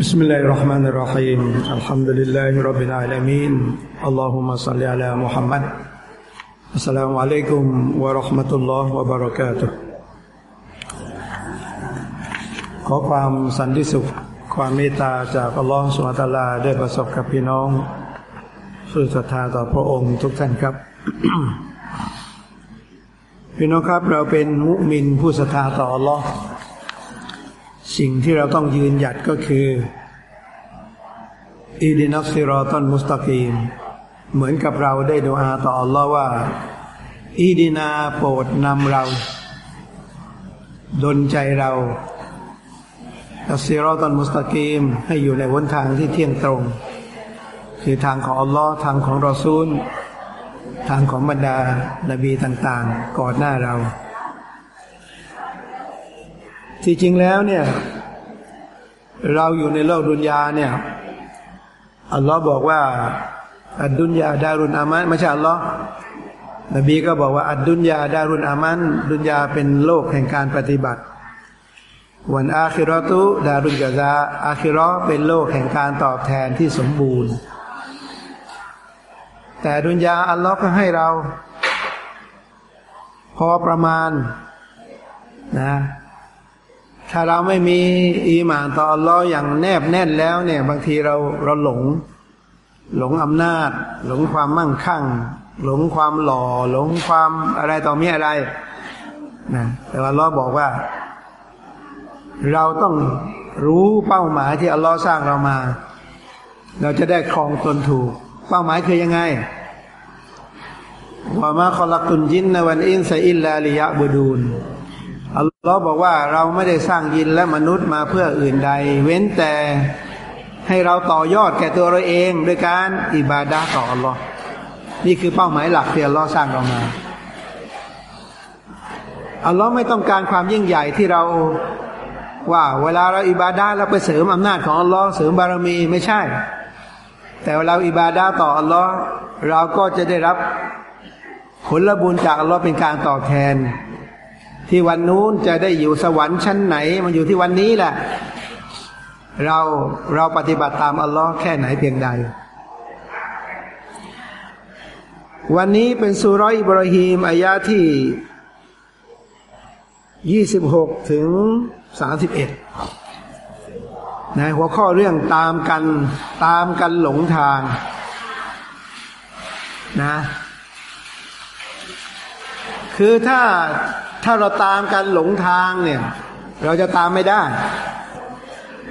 بسم الله الرحمن الرحيم الحمد لله رب العالمين اللهم صل على محمد السلام عليكم ورحمة الله وبركاته ขอความสันติสุข ความเมตตาจากอัลลอฮฺสุลตาลาได้ประสบกับพี่น้องผู้ศรัทธาต่อพระองค์ทุกท่านครับ พี่น้องครับเราเป็นมุมินผู้ศรัทธาต่ออัลลอฮ์ สิ่งที่เราต้องยืนหยัดก็คืออีดินัสซิรอตันมุสตะกีม เหมือนกับเราได้ดูอาต่ออัลลอฮ์ว่าอีดินาโปรดนำเรา ดนใจเราอัสซิรอตันมุสตะกีม ให้อยู่ในหนทางที่เที่ยงตรง คือทางของอัลลอฮ์ทางของรอซูล ทางของบรรดา นบีต่างๆ ก่อนหน้าเรา ที่จริงแล้วเนี่ย เราอยู่ในโลกดุนยาเนี่ยอัลลอฮ์บอกว่า อัดดุนยาดารุนอามันไม่ใช่อัลลอฮ์นบีก็บอกว่าอัดดุนยาดารุนอามันดุนยาเป็นโลกแห่งการปฏิบัติ วันอาคิรอตุดารุนกะซาอาคิรอเป็นโลกแห่งการตอบแทนที่สมบูรณ์ แต่ดุนยาอัลลอฮ์ก็ให้เรา พอประมาณนะ ถ้าเราไม่มีอีหมานต่ออัลลอฮ์อย่างแนบแน่นแล้วเนี่ย บางทีเราเราหลง หลงอำนาจ หลงความมั่งคั่ง หลงความหล่อ หลงความอะไรต่อมีอะไรนะแต่ว่าอัลลอฮ์บอกว่า เราต้องรู้เป้าหมายที่อัลลอฮ์สร้างเรามา เราจะได้ครองตนถูก เป้าหมายคือยังไงว่ามาคอลักตุนยินนวันอินซอิลลาลิยะบูดูน อัลลอฮ์บอกว่าเราไม่ได้สร้างยินและมนุษย์มาเพื่ออื่นใด เว้นแต่ให้เราต่อยอดแก่ตัวเราเองด้วยการอิบาดาต่ออัลลอฮ์นี่คือเป้าหมายหลักที่อัลลอฮ์สร้างเรามาอัลลอฮ์ไม่ต้องการความยิ่งใหญ่ที่เราว่า เวลาเราอิบาดาเราไปเสริมอำนาจของอัลลอฮ์เสริมบารมีไม่ใช่ แต่เวลาอิบาดาต่ออัลลอฮ์เราก็จะได้รับผลบุญจากอัลลอฮ์เป็นการตอบแทน ที่วันนู้นจะได้อยู่สวรรค์ชั้นไหน มันอยู่ที่วันนี้แหละ เราเราปฏิบัติตามอัลลอฮ์แค่ไหนเพียงใด วันนี้เป็นสุรอิบราฮิมอายาที่ยี่สิบหกถึงสาสิบเอ็ดในหัวข้อเรื่องตามกันตามกันหลงทางนะ คือถ้า ถ้าเราตามกันหลงทางเนี่ย เราจะตามไม่ได้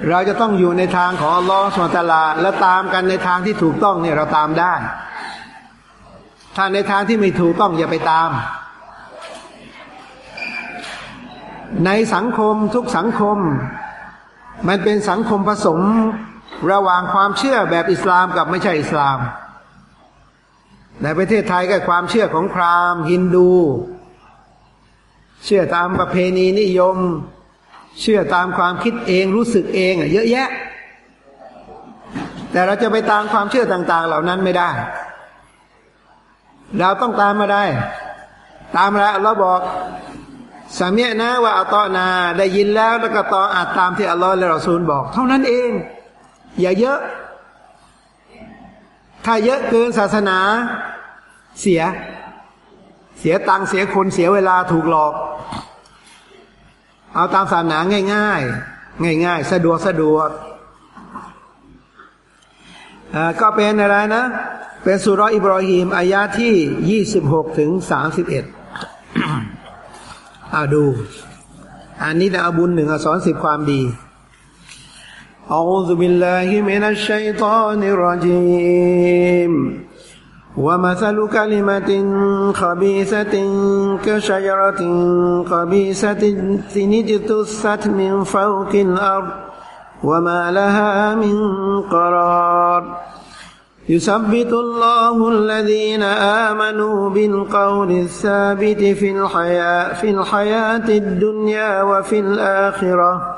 เราจะต้องอยู่ในทางของอัลลอฮฺสุลตาลาแล้วตามกันในทางที่ถูกต้องเนี่ยเราตามได้ ถ้าในทางที่ไม่ถูกต้องอย่าไปตาม ในสังคมทุกสังคม มันเป็นสังคมผสมระหว่างความเชื่อแบบอิสลามกับไม่ใช่อิสลาม ในประเทศไทยก็ความเชื่อของพราหมณ์ฮินดู เชื่อตามประเพณีนิยม เชื่อตามความคิดเองรู้สึกเองอะเยอะแยะ แต่เราจะไปตามความเชื่อต่าง ๆ เหล่านั้นไม่ได้ เราต้องตามมาได้ ตามแล้วเราบอกสามีนะว่าอัลตอนาได้ยินแล้วแล้วก็ตออาจตามที่อัลลอฮ์และเราซูลบอก เท่านั้นเอง อย่าเยอะ ถ้าเยอะเกินศาสนาเสีย สียตังเสียคนเสียเวลาถูกหลอก เอาตามศาสนาง่ายๆ ง่ายๆ สะดวกสะดวกก็เป็นอะไรนะ เป็นสุรอิบรอฮีมอายาที่ยี่สิบหกถึงสามสิบเอ็ดอาดู อันนี้นะอบุญหนึ่งสอนสิบความดี أعوذ بالله من الشيطان الرجيم ومثل كلمة خبيثة كشجرة خبيثة اجتثت من فوق الأرض وما لها من قرار. يثبت الله الذين آمنوا بالقول الثابت في الحياة في الحياة الدنيا وفي الآخرة.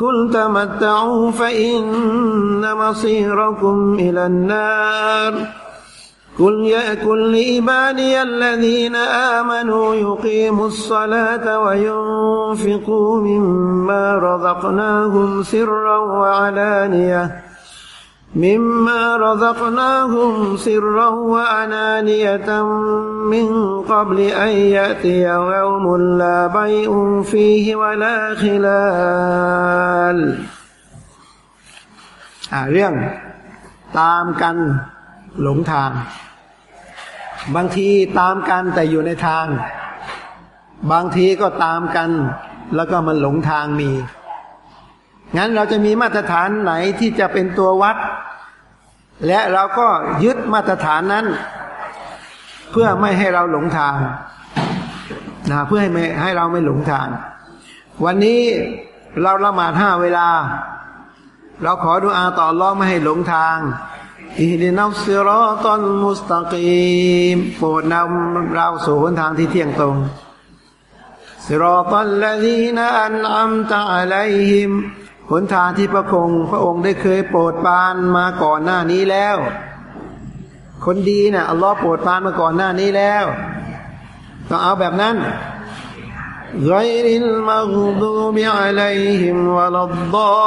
قل تمتعوا فإن مصيركم إلى النار. قل يأكل لعبادي الذين آمنوا يقيموا الصلاة وينفقوا مما رزقناهم سرا وعلانية مما رزقناهم سرا وأنانية من قبل أن يأتي يوم لا بيء فيه ولا خلال อ่าเรื่องตามกันหลงทาง บางทีตามกันแต่อยู่ในทาง บางทีก็ตามกัน แล้วก็มันหลงทางมี งั้นเราจะมีมาตรฐานไหนที่จะเป็นตัววัด และเราก็ยึดมาตรฐานนั้น เพื่อไม่ให้เราหลงทางนะเพื่อให้ให้เราไม่หลงทาง วันนี้เราละหมาดห้าเวลา เราขอดุอาต่อรองไม่ให้หลงทางอิฮดินัสซิรอตันมุสตะกีมโปรดนำเราสู่หนทางที่เที่ยงตรงซิรอตัลลดีนอันอัมตะอะลัยฮิม หนทางที่พระองค์พระองค์ได้เคยโปรดปรานมาก่อนหน้านี้แล้ว คนดีนะ่ะอัลลอฮ์โปรดปรานมาก่อนหน้านี้แล้วต้องเอาแบบนั้น غير المغضوب عليهم ولا الضالين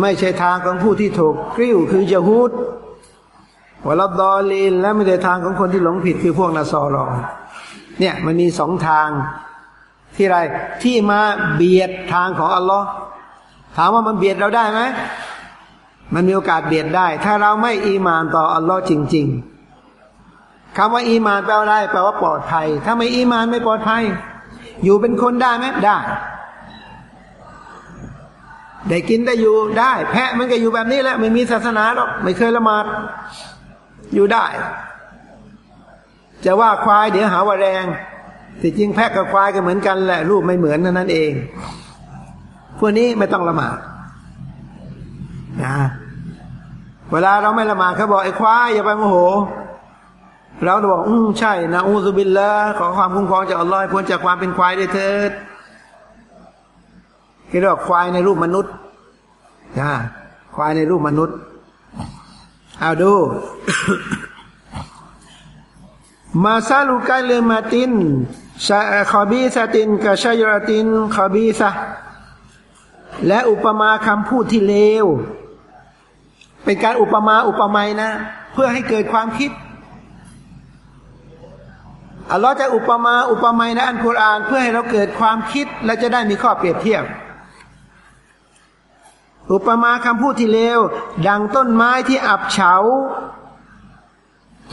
ไม่ใช่ทางของผู้ที่ถูกกริ้วคือยะฮูดวลดอลีนและไม่ใช่ทางของคนที่หลงผิดคือพวกนาซอรอเนี่ยมันมีสองทาง ที่ไรที่มาเบียดทางของอัลลอฮ์ถามว่ามันเบียดเราได้ไหมมันมีโอกาสเบียดได้ ถ้าเราไม่อีมานต่ออัลลอฮ์จริง ๆคำว่าอีมานแปลว่าอะไรแปลว่าปลอดภัย ถ้าไม่อีมานไม่ปลอดภัย อยู่เป็นคนได้ไหมได้ ได้กินได้อยู่ได้ แพะมันก็อยู่แบบนี้แหละไม่มีศาสนาหรอกไม่เคยละหมาดอยู่ได้ จะว่าควายเดี๋ยวหาว่าแรง ที่จริงแพะกับควายก็เหมือนกันแหละรูปไม่เหมือนนั่นเอง พวกนี้ไม่ต้องละหมาดนะเวลาเราไม่ละหมาดเขาบอกไอ้ควายอย่าไปโมโห เราบอกอืมใช่นะอูซุบิลละขอความคุ้มครองจากอัลลอฮ์พ้นจากความเป็นควายด้วยเถิดเรียกว่าควายในรูปมนุษย์นะควายในรูปมนุษย์เอาดู มาซาลูกาเลมาตินชาคอบีซาตินกับชายรตินคอบีซะและอุปมาคำพูดที่เลว เป็นการอุปมาอุปไมยนะ เพื่อให้เกิดความคิดอัลลอฮ์จะอุปมาอุปไมยในอันกุรอานเพื่อให้เราเกิดความคิดและจะได้มีข้อเปรียบเทียบ อุปมาคำพูดที่เลว ดังต้นไม้ที่อับเฉา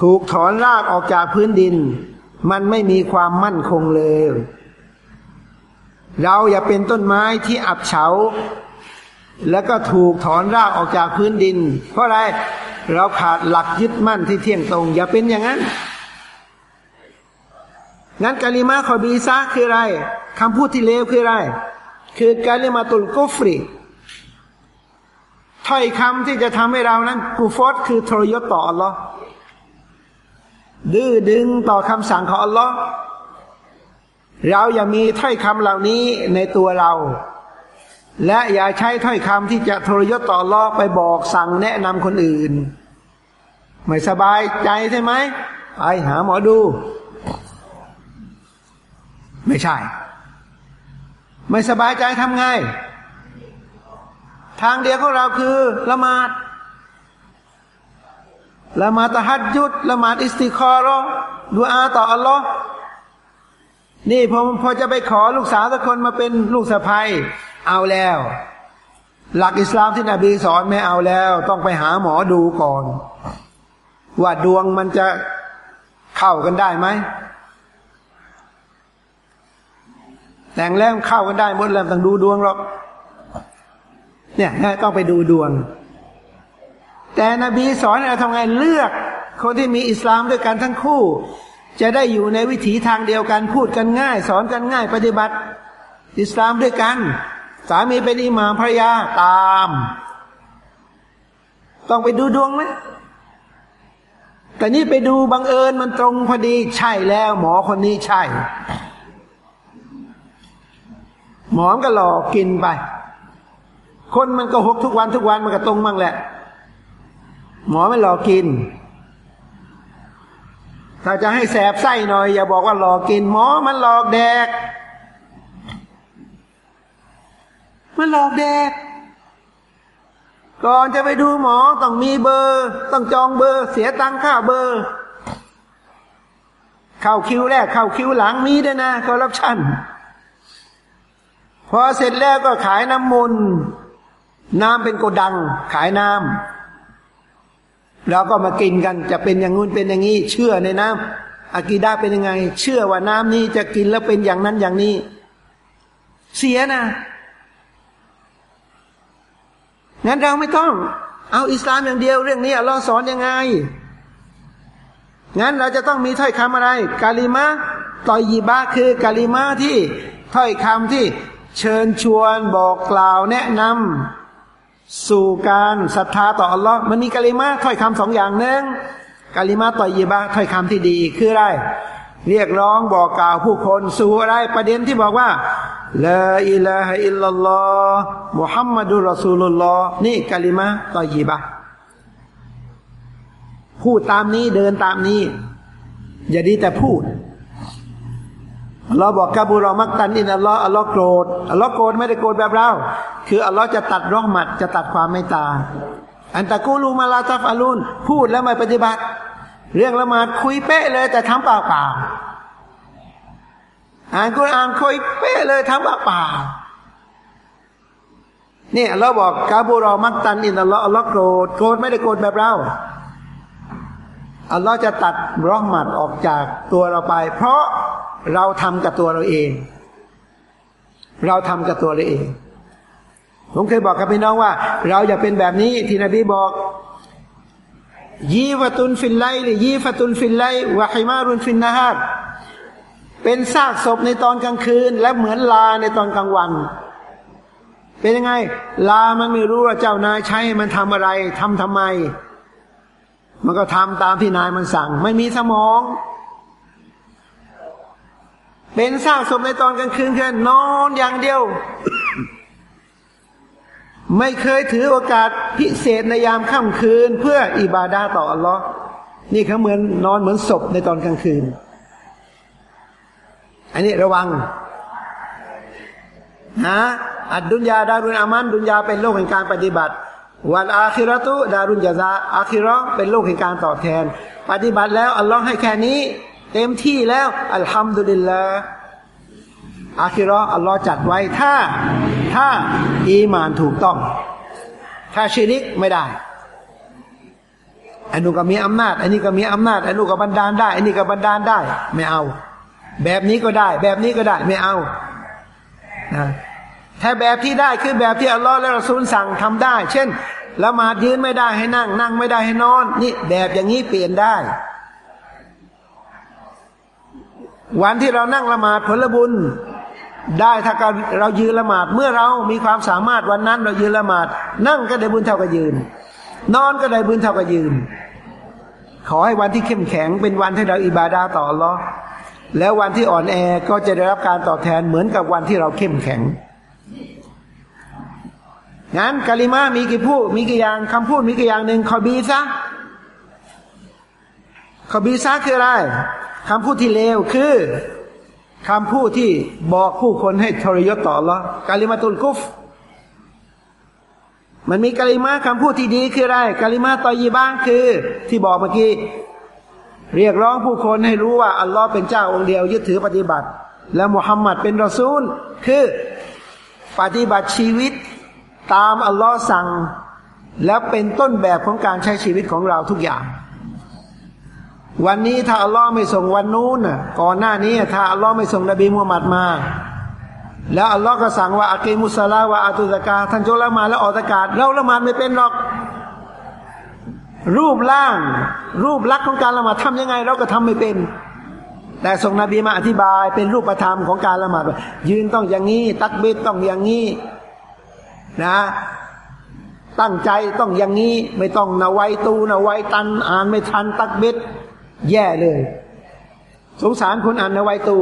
ถูกถอนรากออกจากพื้นดิน มันไม่มีความมั่นคงเลย เราอย่าเป็นต้นไม้ที่อับเฉา แล้วก็ถูกถอนรากออกจากพื้นดิน เพราะอะไรเราขาดหลักยึดมั่นที่เที่ยงตรง อย่าเป็นอย่างนั้น งั้นกาลิมาขอบีซะคืออะไรคำพูดที่เลวคืออะไร คือกาลิมาตุลกุฟรีถ้อยคำที่จะทำให้เรานั้นกูฟอดคือทรยศต่ออัลลอฮ์ ดื้อดึงต่อคำสั่งของอัลลอฮ์เราอย่ามีถ้อยคำเหล่านี้ในตัวเรา และอย่าใช้ถ้อยคำที่จะทรยศต่อลอไปบอกสั่งแนะนำคนอื่น ไม่สบายใจใช่ไหมไปหาหมอดู ไม่ใช่ ไม่สบายใจทำไง ทางเดียวของเราคือละหมาด ละหมาตะฮัดยุดละหมาอิสติคอรอดูอาต่ออัลลอฮ์นี่พอพอจะไปขอลูกสาวสักคนมาเป็นลูกสะใภ้เอาแล้ว หลักอิสลามที่นบีสอนไม่เอาแล้ว ต้องไปหาหมอดูก่อน ว่าดวงมันจะเข้ากันได้ไหมแต่งแล้วเข้ากันได้หมดแล้วต้องดูดวงหรอกเนี่ยต้องไปดูดวง แต่นบีสอนเราทำไงเลือก คนที่มีอิสลามด้วยกันทั้งคู่ จะได้อยู่ในวิถีทางเดียวกันพูดกันง่าย สอนกันง่ายปฏิบัติ อิสลามด้วยกัน สามีเป็นอิหม่ามภรรยาตาม ต้องไปดูดวงไหมแต่นี่ไปดูบังเอิญมันตรงพอดีใช่แล้ว หมอคนนี้ใช่ หมอก็หลอกกินไป คนมันก็หกทุกวันทุกวันมันก็ตรงมั่งแหละ หมอไม่หลอกกิน ถ้าจะให้แสบไส้หน่อย อย่าบอกว่าหลอกกิน หมอมันหลอกแดก มันหลอกแดก ก่อนจะไปดูหมอต้องมีเบอร์ ต้องจองเบอร์ เสียตังค่าเบอร์ เข้าคิวแรก เข้าคิวหลังมีด้วยนะคอร์รัปชันพอเสร็จแล้วก็ขายน้ำมนต์น้ำเป็นโกดัง ขายน้ำ เราก็มากินกันจะเป็นอย่างงู้นเป็นอย่างนี้ เชื่อในน้ำอากีดาเป็นยังไง เชื่อว่าน้ำนี้จะกินแล้วเป็นอย่างนั้นอย่างนี้ เสียนะงั้นเราไม่ต้อง เอาอิสลามอย่างเดียวเรื่องนี้อัลลอฮ์สอนยังไง งั้นเราจะต้องมีถ้อยคำอะไร กาลิมะตอยีบะคือกาลิมะที่ถ้อยคำที่เชิญชวนบอกกล่าวแนะนำ สู่การศรัทธาต่ออัลลอฮ์มันมีกาลิมะถ้อยคำสองอย่างหนึ่งكلمة طيبة ถ้อยคำที่ดีคืออะไร เรียกร้องบอกกล่าวผู้คนสู่อะไรประเด็นที่บอกว่าلا إله إلا الله محمد رسول الله นี่ كلمة طيبة พูดตามนี้เดินตามนี้ อย่าดีแต่พูด อัลลอฮ์บอกكبر مقتا عند الله อัลลอฮ์โกรธอัลลอฮ์โกรธไม่ได้โกรธแบบเรา คืออัลลอฮ์จะตัดرحمة จะตัดความเมตตา อันตะกูลูมาลาตัฟอาลุนพูดแล้วไม่ปฏิบัติ เรื่องละหมาดคุยเป๊ะเลยแต่ทำเปล่าเปล่าอ่านกุรอานคุยเป๊ะเลยทำเปล่าเปล่านี่ยเราบอกกาบูรอมักตันอินอัลลอฮ์อัลลอฮ์โกรธโกรธไม่ได้โกรธแบบเรา อัลลอฮ์จะตัดรองหมัดออกจากตัวเราไป เพราะเราทำกับตัวเราเอง เราทำกับตัวเราเอง ผมเคยบอกกับพี่น้องว่า เราอย่าเป็นแบบนี้ที่นบีบอกยีฟตุนฟินไลหรือยีฟตุนฟินไลวะฮิมารุนฟินนาฮาดเป็นซากศพในตอนกลางคืน และเหมือนลาในตอนกลางวัน เป็นยังไง ลามันไม่รู้ว่าเจ้านายใช้มันทำอะไรทำทำไม มันก็ทำตามที่นายมันสั่ง ไม่มีสมอง เป็นสร้างศพในตอนกลางคืนแค่นอนอย่างเดียว ไม่เคยถือโอกาสพิเศษในยามค่ำคืน เพื่ออิบาดาต่ออัลลอฮ์นี่เขาเหมือนนอนเหมือนศพในตอนกลางคืน อันนี้ระวังนะอัดดุนยาดารุนอามันดุนยาเป็นโลกแห่งการปฏิบัติ วันอาคิรตุดารุนยาซาอาคิรอเป็นโลกแห่งการตอบแทน ปฏิบัติแล้วอัลลอฮ์ให้แค่นี้ เต็มที่แล้วอัลฮัมดุลิลลาอาคิรออัลลอฮ์จัดไว้ถ้าถ้าอีมานถูกต้อง ถ้าชิริกไม่ได้อันนู้ก็มีอำนาจ อันนี้ก็มีอำนาจอันนู้ก็บันดาลได้ อันนี้ก็บันดาลได้ ไม่เอา แบบนี้ก็ได้ แบบนี้ก็ได้ ไม่เอานะ ถ้าแบบที่ได้คือแบบที่อัลลอฮ์และรอซูลสั่งทำได้ เช่นละหมาดยืนไม่ได้ให้นั่ง นั่งไม่ได้ให้นอน นี่แบบอย่างนี้เปลี่ยนได้ วันที่เรานั่งละหมาดผลบุญได้ถ้าเรายืนละหมาดเมื่อเรามีความสามารถวันนั้นเรายืนละหมาด นั่งก็ได้บุญเท่ากับยืน นอนก็ได้บุญเท่ากับยืน ขอให้วันที่เข้มแข็งเป็นวันที่เราอิบาดาต่อรอแล้ววันที่อ่อนแอก็จะได้รับการตอบแทนเหมือนกับวันที่เราเข้มแข็ง งั้นกาลิมามีกี่พูดมีกี่อย่างคำพูดมีกี่อย่างหนึ่งขอบีซะขอบีซะคืออะไรคำพูดที่เลวคือคำพูดที่บอกผู้คนให้ทรยศต่อละกาลิมาตุลกุฟ มันมีกาลิมาคำพูดที่ดีคืออะไรกาลิมาตอยีบ้างคือ ที่บอกเมื่อกี้เรียกร้องผู้คนให้รู้ว่าอัลลอฮ์เป็นเจ้าองค์เดียวยึดถือปฏิบัติ และมุฮัมมัดเป็นรอซูล คือปฏิบัติชีวิต ตามอัลลอฮ์สั่ง แล้วเป็นต้นแบบของการใช้ชีวิตของเราทุกอย่าง วันนี้ถ้าอัลลอฮ์ไม่ส่งวันนู้นก่อนหน้านี้ถ้าอัลลอฮ์ไม่ส่งนบีมุฮัมมัดมา แล้วอัลลอฮ์ก็สั่งว่าอากีมุสลาวะอาตุสกาท่านโจละมาแล้วออกอากาศเราละมาไม่เป็นหรอก รูปร่าง รูปลักษณ์ของการละหมาดทำยังไง เราก็ทำไม่เป็นแต่ส่งนบีมาอธิบายเป็นรูปธรรมของการละหมาดยืนต้องอย่างนี้ ตักบิดต้องอย่างนี้ นะ ตั้งใจต้องอย่างนี้ไม่ต้องนาไวตูนาไวตัน อ่านไม่ทันตักบิดแย่เลย สงสารคนอ่านนาไวตู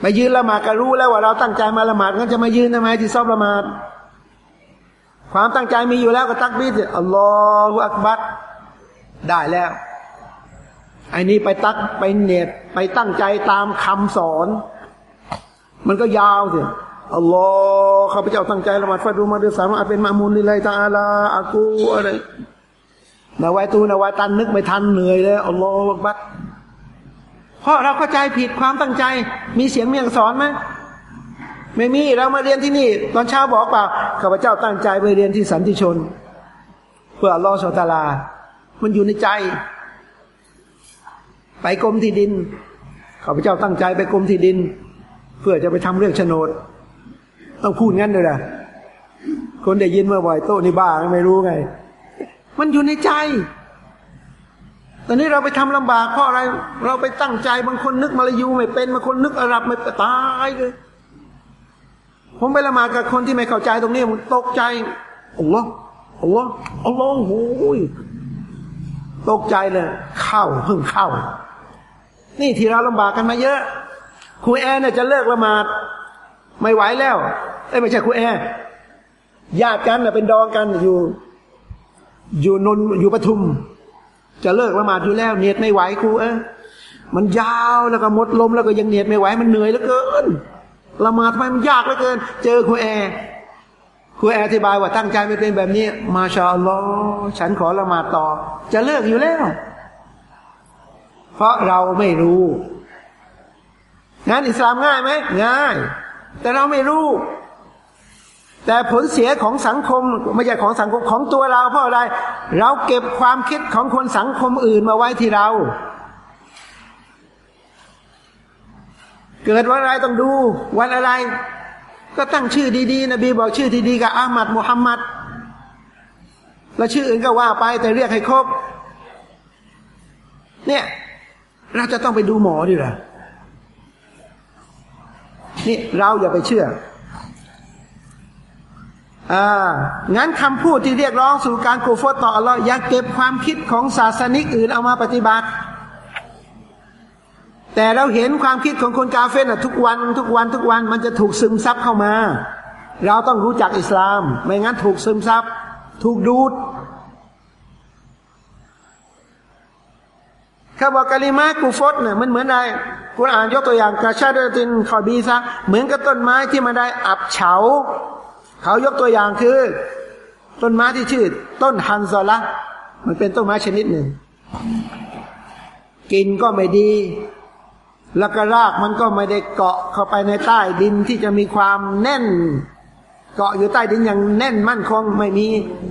ไปยืนละหมาดก็รู้แล้วว่าเราตั้งใจมาละหมาดงั้นจะมายืนทำไมที่ซอบละหมาดความตั้งใจมีอยู่แล้วก็ตักบิดอัลลอฮฺอักบัดได้แล้วไอ้นี้ไปตักไปเน็ตไปตั้งใจตามคำสอน มันก็ยาวสิ อัลลอฮ์ข้าพเจ้าตั้งใจละหมาดฟัดดูมาเดือสามอาจเป็นมามุนลิไลตาอาลาอากูอะไรนาไวตูนาไวตันนึกไม่ทันเหนื่อยเลยอัลลอฮ์บัดเพราะเราเข้าใจผิดความตั้งใจ มีเสียงเมียงสอนไหมไม่มีเรามาเรียนที่นี่ ตอนเช้าบอกเปล่าข้าพเจ้าตั้งใจไปเรียนที่สันติชน เพื่ออัลลอฮ์สุตาลา มันอยู่ในใจ ไปกรมที่ดินข้าพเจ้าตั้งใจไปกรมที่ดิน เพื่อจะไปทำเรื่องโฉนด ต้องพูดงั้นเลยนะคนได้ยินเมื่อบ่อยโตนี่บ้าไม่รู้ไง มันอยู่ในใจ ตอนนี้เราไปทำลำบากเพราะอะไร เราไปตั้งใจบางคนนึกมาลายูไม่เป็นบางคนนึกอาหรับไม่ตายเลย ผมไปละหมาดกับคนที่ไม่เข้าใจตรงนี้มันตกใจอัลลอฮ์อัลลอฮ์อัลลอฮ์โอ้ยตกใจเลยเข้าเพิ่งเข้า นี่ที่เราลำบากกันมาเยอะครูแอร์เนี่ยจะเลิกละหมาด ไม่ไหวแล้วเอ้ไม่ใช่ครูแอร์ญาติกันเป็นดองกันอยู่ อยู่นนอยู่ปทุม จะเลิกละหมาดอยู่แล้ว เนียดไม่ไหวครูเออมันยาวแล้วก็หมดลมแล้วก็ยังเนียดไม่ไหวมันเหนื่อยเหลือเกินละหมาดทำไมมันยากเหลือเกิน เจอครูแอร์ครูแอร์อธิบายว่าตั้งใจไม่เป็นแบบนี้ มาชาอัลลอฮ์ฉันขอละหมาดต่อ จะเลิกอยู่แล้ว เพราะเราไม่รู้งานอิสลามง่ายไหมง่าย แต่เราไม่รู้ แต่ผลเสียของสังคมไม่ใช่ของสังคมของตัวเราเพราะอะไร เราเก็บความคิดของคนสังคมอื่นมาไว้ที่เรา เกิดวันอะไรต้องดู วันอะไร ก็ตั้งชื่อดีๆ นบีบอกชื่อที่ดีกับอามัดมุฮัมมัดแล้วชื่ออื่นก็ว่าไปแต่เรียกให้ครบ เนี่ย เราจะต้องไปดูหมอดีหรอ นี่เราอย่าไปเชื่ออ่างั้นคำพูดที่เรียกร้องสู่การกูฟตต่ออัลลอฮ์อย่าเก็บความคิดของศาสนิกอื่นเอามาปฏิบัติ แต่เราเห็นความคิดของคนกาเฟนทุกวันทุกวันทุกวันมันจะถูกซึมซับเข้ามา เราต้องรู้จักอิสลาม ไม่งั้นถูกซึมซับ ถูกดูด เขาบอกกะลิมากูฟตเนี่ยมันเหมือนอะไรกุรอานยกตัวอย่างกาชาดตินขอบีซะเหมือนกับต้นไม้ที่มันได้อับเฉา เขายกตัวอย่างคือ ต้นไม้ที่ชื่อ ต้นฮันซอละมันเป็นต้นไม้ชนิดหนึ่ง กินก็ไม่ดี แล้วก็รากมันก็ไม่ได้เกาะเข้าไปในใต้ดินที่จะมีความแน่น เกาะอยู่ใต้ดินอย่างแน่นมั่นคงไม่มี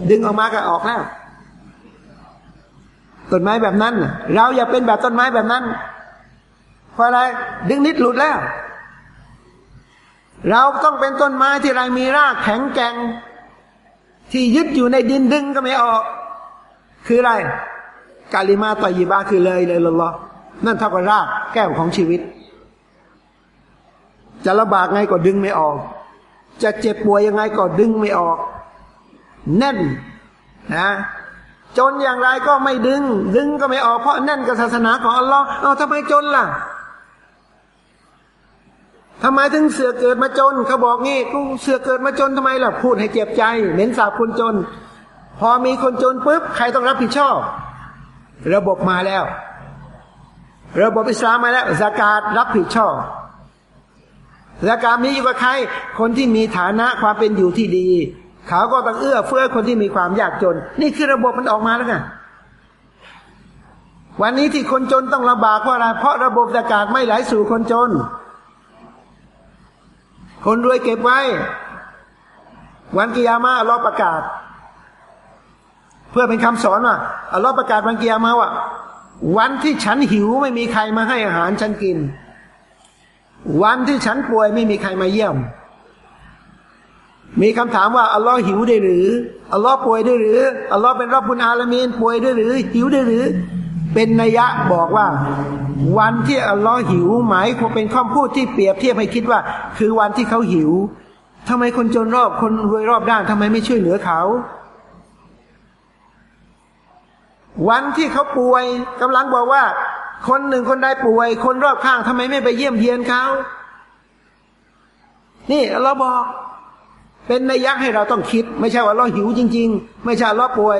ดึงออกมาก็ออกแล้ว ต้นไม้แบบนั้น เราอย่าเป็นแบบต้นไม้แบบนั้น เพราะอะไรดึงนิดหลุดแล้ว เราต้องเป็นต้นไม้ที่ไรมีรากแข็งแกร่งที่ยึดอยู่ในดินดึงก็ไม่ออก คืออะไร กาลิมาตอยีบาคือเลยเลยลลอนั่นเท่ากับรากแก้วของชีวิต จะลำบากไงก็ดึงไม่ออก จะเจ็บป่วยยังไงก็ดึงไม่ออก แน่นนะ จนอย่างไรก็ไม่ดึง ดึงก็ไม่ออกเพราะนั่นกับศาสนาของอัลลอฮ์เอาทำไมจนล่ะทำไมถึงเสือเกิดมาจนเขาบอกงี้กูเสือเกิดมาจนทำไมล่ะพูดให้เจ็บใจเน้นสาบคนจน พอมีคนจนปุ๊บใครต้องรับผิดชอบ ระบบมาแล้ว ระบบอิสลามมาแล้วสากาศรับผิดชอบสากาศมีอยู่กับใคร คนที่มีฐานะความเป็นอยู่ที่ดี เขาก็ต้องเอื้อเฟื้อคนที่มีความยากจน นี่คือระบบมันออกมาแล้วไงวันนี้ที่คนจนต้องลำบากเพราะอะไรเพราะระบบอากาศไม่ไหลสู่คนจน คนรวยเก็บไว้ วันกิยามาอัลลอฮ์ประกาศ เพื่อเป็นคำสอนว่าอัลลอฮ์ประกาศวันกิยามาว่า วันที่ฉันหิวไม่มีใครมาให้อาหารฉันกิน วันที่ฉันป่วยไม่มีใครมาเยี่ยม มีคำถามว่าอัลลอฮ์หิวได้หรืออัลลอฮ์ป่วยได้หรืออัลลอฮ์เป็นรับบุญอาลามีนป่วยได้หรือ หิวได้หรือ เป็นนัยยะบอกว่า วันที่อัลลอฮ์หิวหมายเป็นคำพูดที่เปรียบเทียบให้คิดว่า คือวันที่เขาหิวทำไมคนจนรอบคนรวยรอบด้านทำไมไม่ช่วยเหลือเขา วันที่เขาป่วยกำลังบอกว่า คนหนึ่งคนใดป่วย คนรอบข้างทำไมไม่ไปเยี่ยมเยียนเขานี่เราบอก เป็นนัยยักษ์ให้เราต้องคิด ไม่ใช่ว่าเราหิวจริง ๆ ไม่ใช่เราป่วย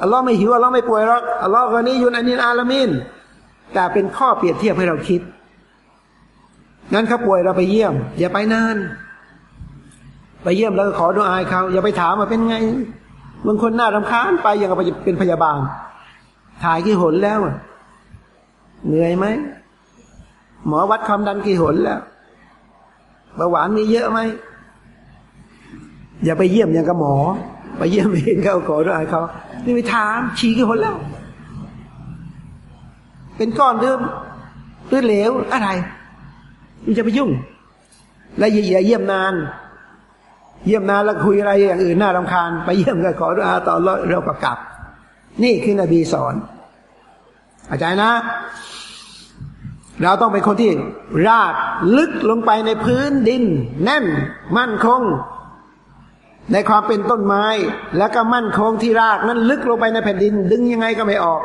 อัลลอฮ์ไม่หิวอัลลอฮ์ไม่ป่วยหรอกอัลลอฮ์คนนี้ยุนอันนินอาลามินแต่เป็นข้อเปรียบเทียบให้เราคิดงั้นเขาป่วยเราไปเยี่ยม อย่าไปนานไปเยี่ยมแล้วขอดูอายเขาอย่าไปถามว่าเป็นไงบางคนหน่ารำคาญไปอย่างกับเป็นพยาบาล ถ่ายกี่หนแล้วเหนื่อยไหมหมอวัดความดันกี่หนแล้วเบาหวานมีเยอะไหม อย่าไปเยี่ยมอย่างกับหมอ ไปเยี่ยมเห็นเขาขอดูอายเขา นี่ไปถามฉีกี่หนแล้ว เป็นก้อนหรือหรือเหลวอะไรมันจะไปยุ่ง และอย่าเยี่ยมนาน เยี่ยมนานแล้วคุยอะไรอย่างอื่นน่ารำคาญ ไปเยี่ยมก็ขอดุอาต่อเราก็กลับ นี่คือนบีสอนอาจารย์นะ เราต้องเป็นคนที่ รากลึกลงไปในพื้นดิน แน่น มั่นคง ในความเป็นต้นไม้ แล้วก็มั่นคงที่รากนั้นลึกลงไปในแผ่นดิน ดึงยังไงก็ไม่ออก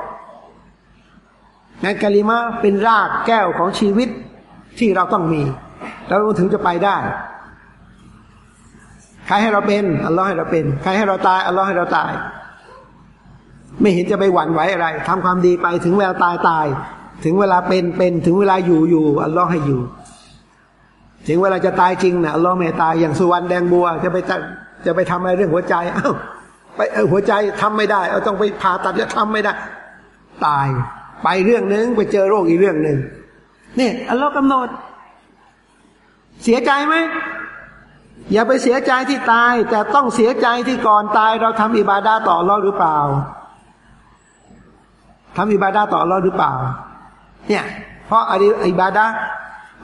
งั้นกะลิมะเป็นรากแก้วของชีวิตที่เราต้องมี แล้วเราถึงจะไปได้ใครให้เราเป็นอัลลอฮ์ให้เราเป็นใครให้เราตายอัลลอฮ์ให้เราตาย ไม่เห็นจะไปหวั่นไหวอะไรทำความดีไปถึงเวลาตายตาย ถึงเวลาเป็นเป็นถึงเวลาอยู่อยู่อัลลอฮ์ให้อยู่ ถึงเวลาจะตายจริงนะอัลลอฮ์ไม่ตายอย่างสุวรรณแดงบัวจะไป จะไปทำอะไรเรื่องหัวใจเอ้าไปเอหัวใจทำไม่ได้ เอาต้องไปผ่าตัดจะทำไม่ได้ ตาย ไปเรื่องหนึ่งไปเจอโรคอีกเรื่องหนึ่งนี่อัลลอฮ์กำหนด เสียใจไหมอย่าไปเสียใจที่ตาย แต่ต้องเสียใจที่ก่อนตาย เราทำอิบาดาต่อรอดหรือเปล่าทำอิบาดาต่อรอดหรือเปล่า เนี่ย เพราะอิบาดา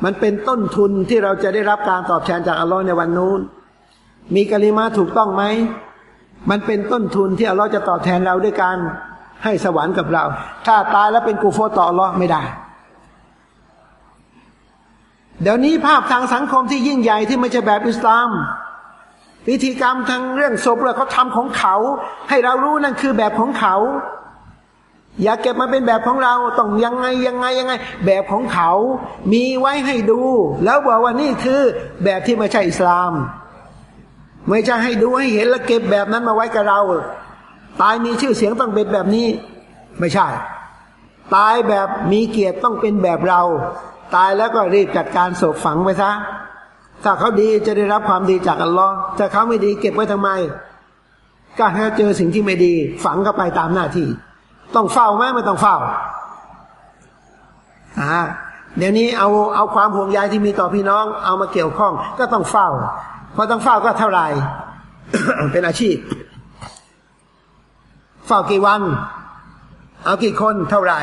มันเป็นต้นทุนที่เราจะได้รับการตอบแทนจากอัลลอฮ์ในวันนู้น มีกะลิมาถูกต้องไหม มันเป็นต้นทุนที่อัลลอฮ์จะตอบแทนเราด้วยการให้สวรรค์กับเรา ถ้าตายแล้วเป็นกูโฟต่ออัลลอฮ์ไม่ได้ เดี๋ยวนี้ภาพทางสังคมที่ยิ่งใหญ่ที่ไม่ใช่แบบอิสลามพิธีกรรมทางเรื่องศพเราเขาทำของเขา ให้เรารู้นั่นคือแบบของเขา อย่าเก็บมาเป็นแบบของเราต้องยังไงยังไงยังไง แบบของเขา มีไว้ให้ดู แล้วบอกว่านี่คือแบบที่ไม่ใช่อิสลาม ไม่ใช่ให้ดูให้เห็นแล้วเก็บแบบนั้นมาไว้กับเรา ตายมีชื่อเสียงต้องเป็นแบบนี้ ไม่ใช่ ตายแบบมีเกียรติต้องเป็นแบบเรา ตายแล้วก็รีบจัดการศพฝังไปซะถ้าเขาดีจะได้รับความดีจากอัลลอฮ์ถ้าเขาไม่ดีเก็บไว้ทำไม ก็ให้เจอสิ่งที่ไม่ดีฝังเข้าไปตามหน้าที่ ต้องเฝ้าไหมไม่ต้องเฝ้าอ่าเดี๋ยวนี้เอาเอาความห่วงใยที่มีต่อพี่น้อง เอามาเกี่ยวข้องก็ต้องเฝ้า พราะต้องเฝ้าก็เท่าไหร่ เป็นอาชีพ เฝ้ากี่วัน เอากี่คนเท่าไหร่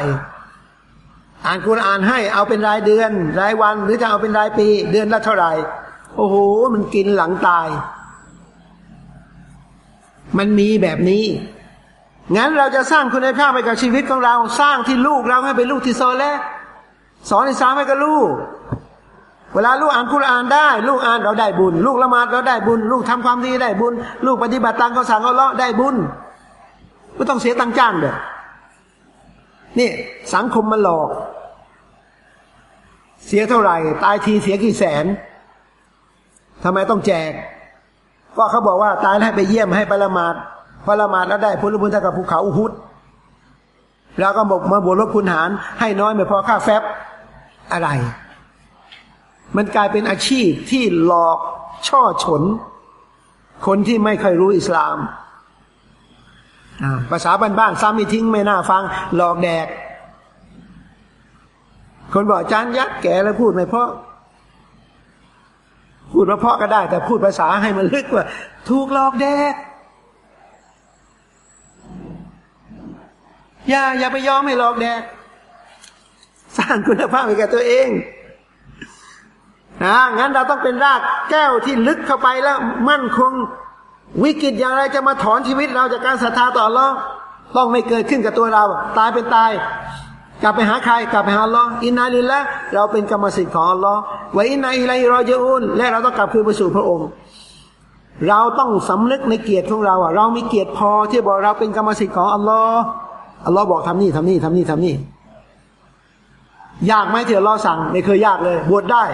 อ่านกุรอานให้เอาเป็นรายเดือน รายวัน หรือจะเอาเป็นรายปี เดือนละเท่าไหร่ โอ้โห มันกินหลังตาย มันมีแบบนี้งั้นเราจะสร้างคุณภาพไปกับชีวิตของเรา สร้างที่ลูกเราให้เป็นลูกที่โซแลสอนอิสลามให้กับลูก เวลาลูกอ่านคุรอานได้ ลูกอ่านเราได้บุญ ลูกละหมาดเราได้บุญ ลูกทำความดีได้บุญ ลูกปฏิบัติตามคำสั่งอัลลอฮ์ได้บุญไม่ต้องเสียตังค์จ้างเด้อนี่สังคมมันหลอก เสียเท่าไหร่ ตายทีเสียกี่แสนทำไมต้องแจก ก็เขาบอกว่าตายแล้วให้ไปเยี่ยมให้ไปละหมาดพอละหมาดแล้วได้ผลบุญเท่ากับภูเขาอุฮุดแล้วก็บอกมาบวชลบคุณหารให้น้อยไม่พอค่าแฟบอะไร มันกลายเป็นอาชีพที่หลอกช่อฉน คนที่ไม่เคยรู้อิสลาม ภาษาบ้านๆซ้ำมีทิ้งไม่น่าฟัง หลอกแดก คนบอกจานยักษ์แก่แล้วพูดไม่เพราะพูดมาเพราะก็ได้ แต่พูดภาษาให้มันลึกว่า ถูกหลอกแดกอย่าอย่าไปยอมให้หลอกแดก สร้างคุณภาพให้แกตัวเอง นะงั้นเราต้องเป็นรากแก้วที่ลึกเข้าไปแล้วมั่นคง วิกฤตอย่างไรจะมาถอนชีวิตเราจากการศรัทธาต่อรอต้องไม่เกิดขึ้นกับตัวเรา ตายเป็นตาย กลับไปหาใครกลับไปหาอัลลอฮ์อินนาลิลละเราเป็นกรรมสิทธิ์ของอัลลอฮ์วอินนาอิลัยรอจอุนและเราต้องกลับคืนไปสู่พระองค์ เราต้องสำนึกในเกียรติของเราอะ เรามีเกียรติพอที่บอกเราเป็นกรรมสิทธิ์ของอัลลอฮ์อัลลอฮ์บอกทำนี่ทำนี่ทำนี่ทำนี่ ยากไหมที่อัลลอสั่งไม่เคยยากเลย บวชได้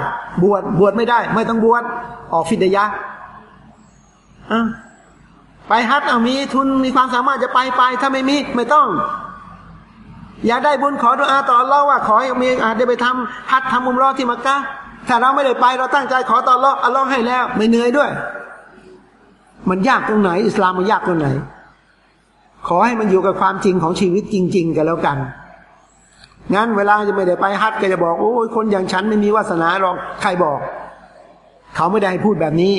บวชบวชไม่ได้ ไม่ต้องบวชออกฟิดยะอะไปฮัทเอามีทุนมีความสามารถจะไปไป ถ้าไม่มีไม่ต้อง อยากได้บุญขอดุอาต่ออัลลอว่า ขอให้มีอาจจะไปทำฮัททำมุมรอที่มักกะถ้าเราไม่ได้ไปเราตั้งใจขอต่ออัลลออัลลอฮ์ให้แล้ว ไม่เหนื่อยด้วย มันยากตรงไหน อิสลามมันยากตรงไหน ขอให้มันอยู่กับความจริงของชีวิตจริง ๆ กันแล้วกัน งั้นเวลาจะไม่ได้ไปฮัทก็จะบอกโอ้ยคนอย่างฉันไม่มีวาสนาหรอกใครบอก เขาไม่ได้ให้พูดแบบนี้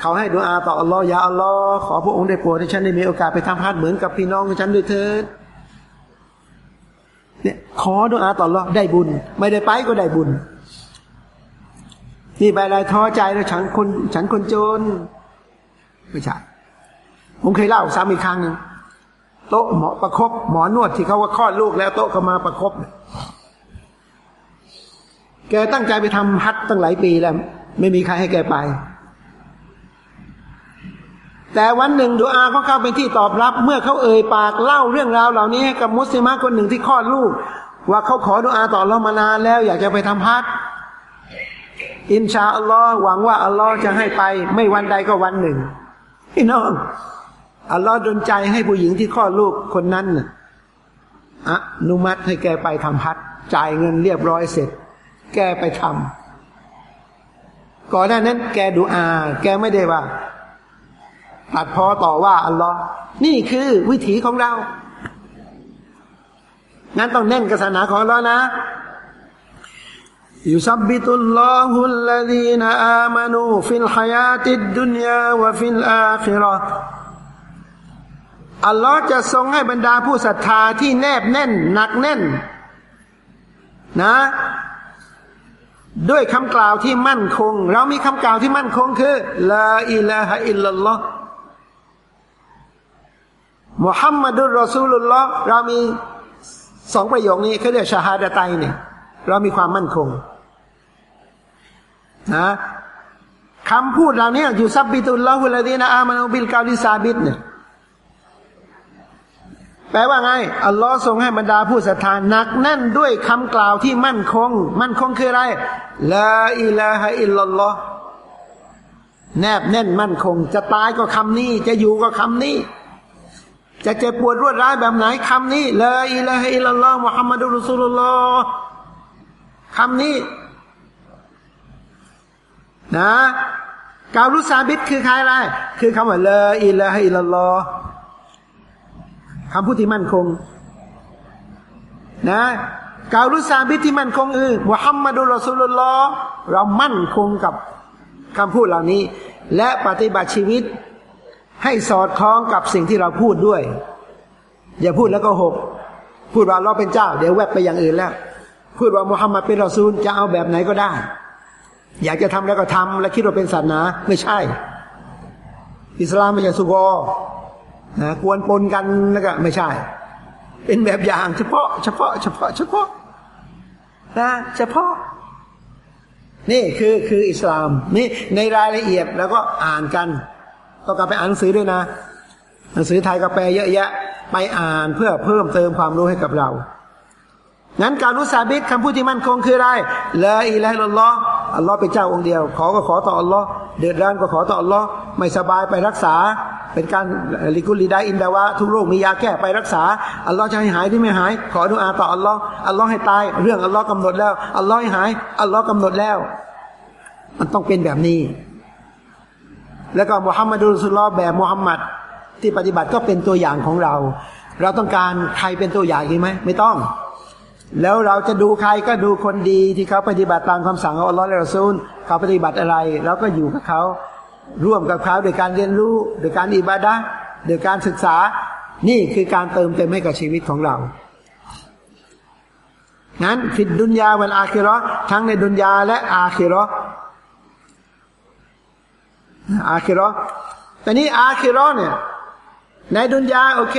เขาให้ดูอาต่ออัลลอฮ์ยาอัลลอฮ์ขอพระองค์ได้โปรดให้ฉันได้มีโอกาสไปทำฮัทเหมือนกับพี่น้องของฉันด้วยเถิดเนี่ยขอดูอาต่ออัลลอฮ์ได้บุญ ไม่ได้ไปก็ได้บุญนี่ไปอะไรท้อใจแล้วฉันคนฉันคนจน ไม่ใช่ผมเคยเล่าซ้ำอีกครั้งหนึ่ง โต๊ะหมอประครบหมอนวดที่เขาว่าคลอดลูกแล้วโต๊ะเขามาประครบแกตั้งใจไปทำฮัทตั้งหลายปีแล้ว ไม่มีใครให้แกไป แต่วันหนึ่งดูอาเขาเข้าเป็นที่ตอบรับ เมื่อเขาเอ่ยปากเล่าเรื่องราวเหล่านี้ให้กับมุสลิมคนหนึ่งที่คลอดลูก ว่าเขาขอดูอาต่อเรามานานแล้ว อยากจะไปทำฮัทอินชาอัลลอฮ์หวังว่าอัลลอฮ์จะให้ไป ไม่วันใดก็วันหนึ่งพี่น้อง อัลลอฮ์ดนใจให้ผู้หญิงที่คลอดลูกคนนั้นน่ะอนุมัติให้แกไปทำพัดจ่ายเงินเรียบร้อยเสร็จ แกไปทำก่อนหน้านั้นแกดูอา แกไม่ได้ว่าตัดพอต่อว่าอัลลอฮ์นี่คือวิถีของเรา งั้นต้องแน่นกับศาสนาของเรานะ يثبت الله الذين آمنوا في الحياة الدنيا وفي الآخرة อัลลอฮ์จะทรงให้บรรดาผู้ศรัทธาที่แนบแน่น หนักแน่น นะ ด้วยคำกล่าวที่มั่นคง เรามีคำกล่าวที่มั่นคงคือลาอิลาฮะอิลลัลลอฮ์มุฮัมมัดุลรอซูลุลลอฮ์เรามีสองประโยคนี้เขาเรียกชาฮาดะไตเนี่ย เรามีความมั่นคง นะคำพูดเหล่านี้อยู่ซับบิตุลลอฮุลาดีนะอามานุบิลกาลิซาบิดเนี่ย แปลว่าไง อัลลอฮ์ทรงให้บรรดาผู้ศรัทธาหนักแน่นด้วยคำกล่าวที่มั่นคง มั่นคงคืออะไรลาอิลาฮะอิลลัลลอฮ์แนบแน่นมั่นคง จะตายก็คำนี้ จะอยู่ก็คำนี้ จะเจ็บปวดรวดร้ายแบบไหนคำนี้ลาอิลาฮะอิลลัลลอฮ์มุฮัมมัดุลสุลลอฮ์คำนี้ นะกาลุซาบิดคือใครอะไร คือคำว่าลาอิลาฮะอิลลัลลอฮ์ คำพูดที่มั่นคง นะกาลุซาบิที่มั่นคงเออมุฮัมมัดุลสุลลอเรามั่นคงกับคำพูดเหล่านี้ และปฏิบัติชีวิต ให้สอดคล้องกับสิ่งที่เราพูดด้วย อย่าพูดแล้วก็หก พูดว่าเราเป็นเจ้า เดี๋ยวแวบไปอย่างอื่นแล้ว พูดว่ามุฮัมมัดเป็นรอซูลจะเอาแบบไหนก็ได้ อยากจะทำแล้วก็ทำแล้วคิดว่าเป็นศาสนา ไม่ใช่ อิสลามไม่ใช่สุกอ นะกวนปนกันแล้วก็ไม่ใช่ เป็นแบบอย่างเฉพาะ เฉพาะ เฉพาะ เฉพาะนะเฉพาะ นี่คือคืออิสลาม นี่ในรายละเอียดแล้วก็อ่านกันต้องกลับไปอ่านหนังสือด้วยนะหนังสือไทยกาแฟเยอะแยะ ไปอ่านเพื่อเพิ่มเติมความรู้ให้กับเรางั้นการรู้สาบิตคำพูดที่มั่นคงคืออะไรละอิละลลอฮ์ อัลลอฮ์เป็นเจ้าองค์เดียว ขอก็ขอต่ออัลลอฮ์เดือดร้อนก็ขอต่ออัลลอฮ์ไม่สบายไปรักษา เป็นการลิกุลิดาอินดาวะทุกโรคมียาแก้ไปรักษาอัลลอฮ์จะให้หายที่ไม่หาย ขอดุอาต่ออัลลอฮ์อัลลอฮ์ให้ตาย เรื่องอัลลอฮ์กำหนดแล้วอัลลอฮ์ให้หายอัลลอฮ์กำหนดแล้ว มันต้องเป็นแบบนี้ แล้วก็มุฮัมมัดุลสุลลอแบบมุฮัมมัดที่ปฏิบัติก็เป็นตัวอย่างของเรา เราต้องการใครเป็นตัวอย่างไหมไม่ต้อง แล้วเราจะดูใครก็ดูคนดีที่เขาปฏิบัติตามคำสั่งของอัลลอฮ์และรัสูลเขาปฏิบัติอะไรเราก็อยู่กับเขาร่วมกับเขาโดยการเรียนรู้โดยการอิบาดะโดยการศึกษา นี่คือการเติมเต็มให้กับชีวิตของเรางั้นฟิดดุนยาวันอาคิรอทั้งในดุนยาและอาคิรออาคิรอแต่นี้อาคิรอเนี่ยในดุนยาโอเค